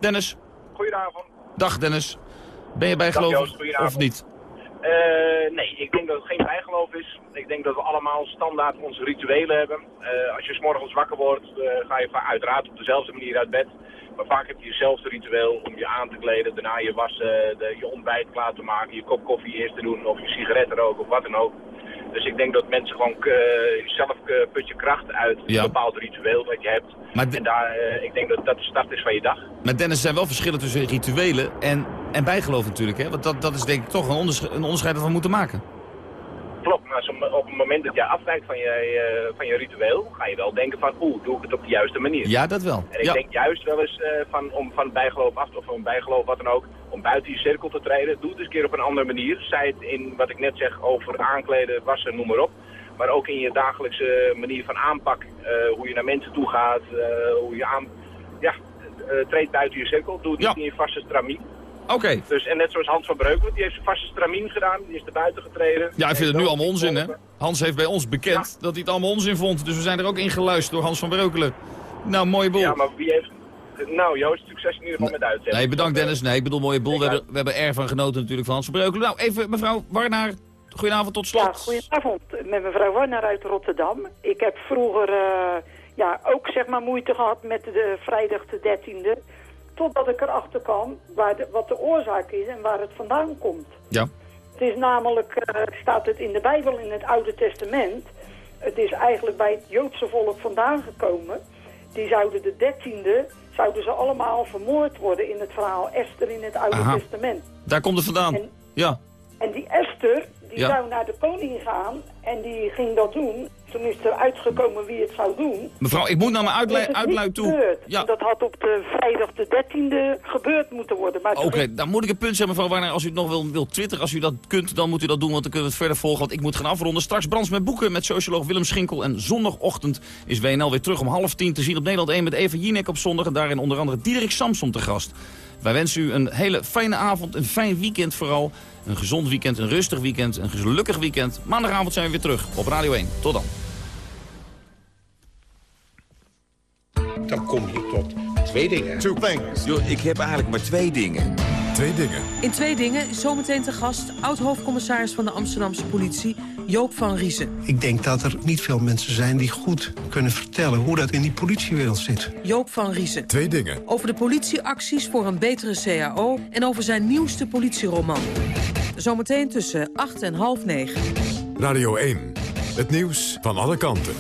Dennis. Goedenavond. Dag Dennis. Ben je bijgelovig of niet? Uh, nee, ik denk dat het geen bijgeloof is. Ik denk dat we allemaal standaard onze rituelen hebben. Uh, als je s morgens wakker wordt, uh, ga je uiteraard op dezelfde manier uit bed. Maar vaak heb je jezelfde ritueel om je aan te kleden, daarna je wassen, de, je ontbijt klaar te maken, je kop koffie eerst te doen of je sigaretten roken of wat dan ook. Dus ik denk dat mensen gewoon zelf put je kracht uit ja. een bepaald ritueel dat je hebt. Maar en daar, ik denk dat dat de start is van je dag. Maar Dennis, er zijn wel verschillen tussen rituelen en, en bijgeloof natuurlijk. Hè? Want dat, dat is denk ik toch een, onderscheid, een onderscheid dat we moeten maken. Klopt, maar op het moment dat je afwijkt van je, uh, van je ritueel, ga je wel denken van, oeh, doe ik het op de juiste manier. Ja, dat wel. En ik ja. denk juist wel eens uh, van, om van bijgeloof af, of van bijgeloof wat dan ook, om buiten je cirkel te treden, doe het eens een keer op een andere manier. Zij het in wat ik net zeg over aankleden, wassen, noem maar op. Maar ook in je dagelijkse manier van aanpak, uh, hoe je naar mensen toe gaat, hoe je aan... Ja, treed buiten je cirkel, doe het ja. niet in je vaste stramien. Oké. Okay. Dus, en net zoals Hans van Breukelen, die heeft zijn vaste stramien gedaan, die is er buiten getreden. Ja, ik vind het nu allemaal onzin, hè? Hans heeft bij ons bekend ja. dat hij het allemaal onzin vond. Dus we zijn er ook in geluisterd door Hans van Breukelen. Nou, mooie boel. Ja, maar wie heeft... Nou, Joost, succes in ieder geval met uitzending. Nee, bedankt Dennis. Nee, ik bedoel, mooie boel. We hebben, we hebben erg van genoten natuurlijk van Hans van Breukelen. Nou, even mevrouw Warnaar. Goedenavond, tot slot. Ja, goedenavond. Met mevrouw Warnaar uit Rotterdam. Ik heb vroeger uh, ja, ook zeg maar moeite gehad met de vrijdag de 13e. Totdat ik erachter kwam waar de, wat de oorzaak is en waar het vandaan komt. Ja. Het is namelijk, uh, staat het in de Bijbel in het Oude Testament. Het is eigenlijk bij het Joodse volk vandaan gekomen. Die zouden de 13e, zouden ze allemaal vermoord worden in het verhaal Esther in het Oude Aha. Testament. Daar komt het vandaan. En, ja. En die Esther, die Ja. zou naar de koning gaan en die ging dat doen. Toen is er uitgekomen wie het zou doen. Mevrouw, ik moet naar mijn uitluid toe. gebeurd. Ja. Dat had op de vrijdag de 13e gebeurd moeten worden. Oké, is- dan moet ik een punt zeggen, mevrouw Warner. Als u het nog wil, wilt twitteren, als u dat kunt, dan moet u dat doen. Want dan kunnen we het verder volgen. Want ik moet gaan afronden. Straks Brands met boeken met socioloog Willem Schinkel. En zondagochtend is WNL weer terug om half tien te zien op Nederland 1 met Eva Jinek op zondag. En daarin onder andere Diederik Samson te gast. Wij wensen u een hele fijne avond, een fijn weekend vooral. Een gezond weekend, een rustig weekend, een gelukkig weekend. Maandagavond zijn we weer terug op Radio 1. Tot dan. Dan kom je tot twee dingen. Two things. Yo, ik heb eigenlijk maar twee dingen. Twee dingen. In twee dingen is zometeen te gast oud-hoofdcommissaris van de Amsterdamse politie Joop van Riezen. Ik denk dat er niet veel mensen zijn die goed kunnen vertellen hoe dat in die politiewereld zit. Joop van Riezen. Twee dingen. Over de politieacties voor een betere CAO en over zijn nieuwste politieroman. Zometeen tussen 8 en half 9. Radio 1. Het nieuws van alle kanten.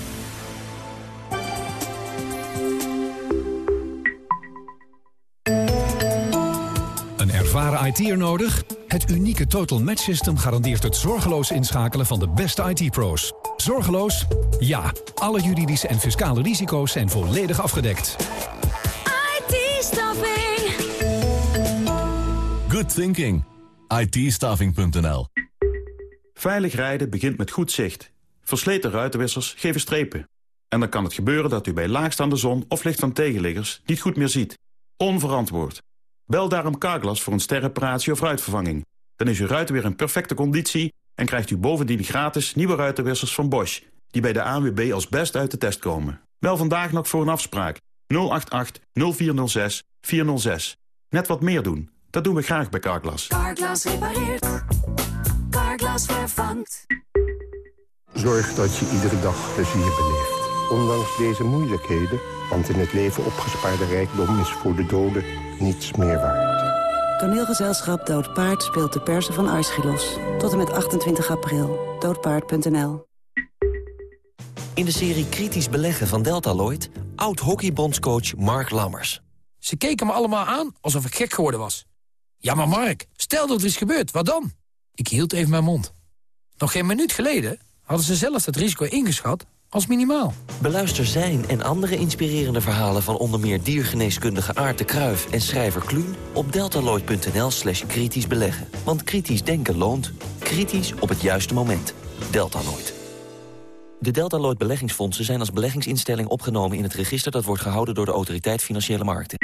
Een ervaren IT'er nodig? Het unieke Total Match System garandeert het zorgeloos inschakelen van de beste IT-pro's. Zorgeloos? Ja. Alle juridische en fiscale risico's zijn volledig afgedekt. IT-staffing. Good thinking. itstaffing.nl Veilig rijden begint met goed zicht. Versleten ruitenwissers geven strepen. En dan kan het gebeuren dat u bij laagstaande zon of licht van tegenliggers niet goed meer ziet. Onverantwoord. Bel daarom Carglass voor een sterreparatie of ruitvervanging. Dan is uw ruit weer in perfecte conditie en krijgt u bovendien gratis nieuwe ruitenwissers van Bosch... die bij de ANWB als best uit de test komen. Bel vandaag nog voor een afspraak. 088 0406 406. Net wat meer doen. Dat doen we graag bij Carglass. Carglass repareert. Carglass vervangt. Zorg dat je iedere dag plezier beleeft. ondanks deze moeilijkheden... want in het leven opgespaarde rijkdom is voor de doden niets meer waard. Toneelgezelschap Doodpaard speelt de persen van Aeschylos. Tot en met 28 april. Doodpaard.nl In de serie Kritisch Beleggen van Deltaloid... oud-hockeybondscoach Mark Lammers. Ze keken me allemaal aan alsof ik gek geworden was. Ja, maar Mark, stel dat er is gebeurd, wat dan? Ik hield even mijn mond. Nog geen minuut geleden hadden ze zelf het risico ingeschat als minimaal. Beluister zijn en andere inspirerende verhalen van onder meer diergeneeskundige Aart de Kruif en schrijver Kluun op deltaloid.nl slash kritisch beleggen. Want kritisch denken loont. Kritisch op het juiste moment. Deltaloid. De Deltaloid beleggingsfondsen zijn als beleggingsinstelling opgenomen in het register dat wordt gehouden door de Autoriteit Financiële Markten.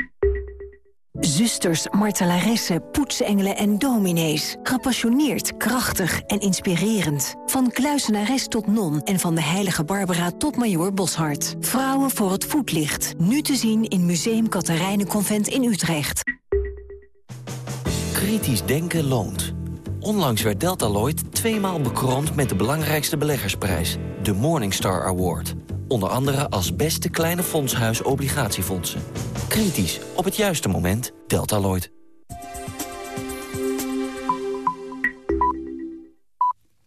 Zusters, martelaressen, poetsengelen en dominees. Gepassioneerd, krachtig en inspirerend. Van kluisenares tot non en van de heilige Barbara tot Major Boshart. Vrouwen voor het voetlicht. Nu te zien in Museum Katharijnenconvent in Utrecht. Kritisch denken loont. Onlangs werd Deltaloid tweemaal bekroond met de belangrijkste beleggersprijs. De Morningstar Award. Onder andere als beste kleine fondshuis obligatiefondsen. Kritisch, op het juiste moment, Deltaloid.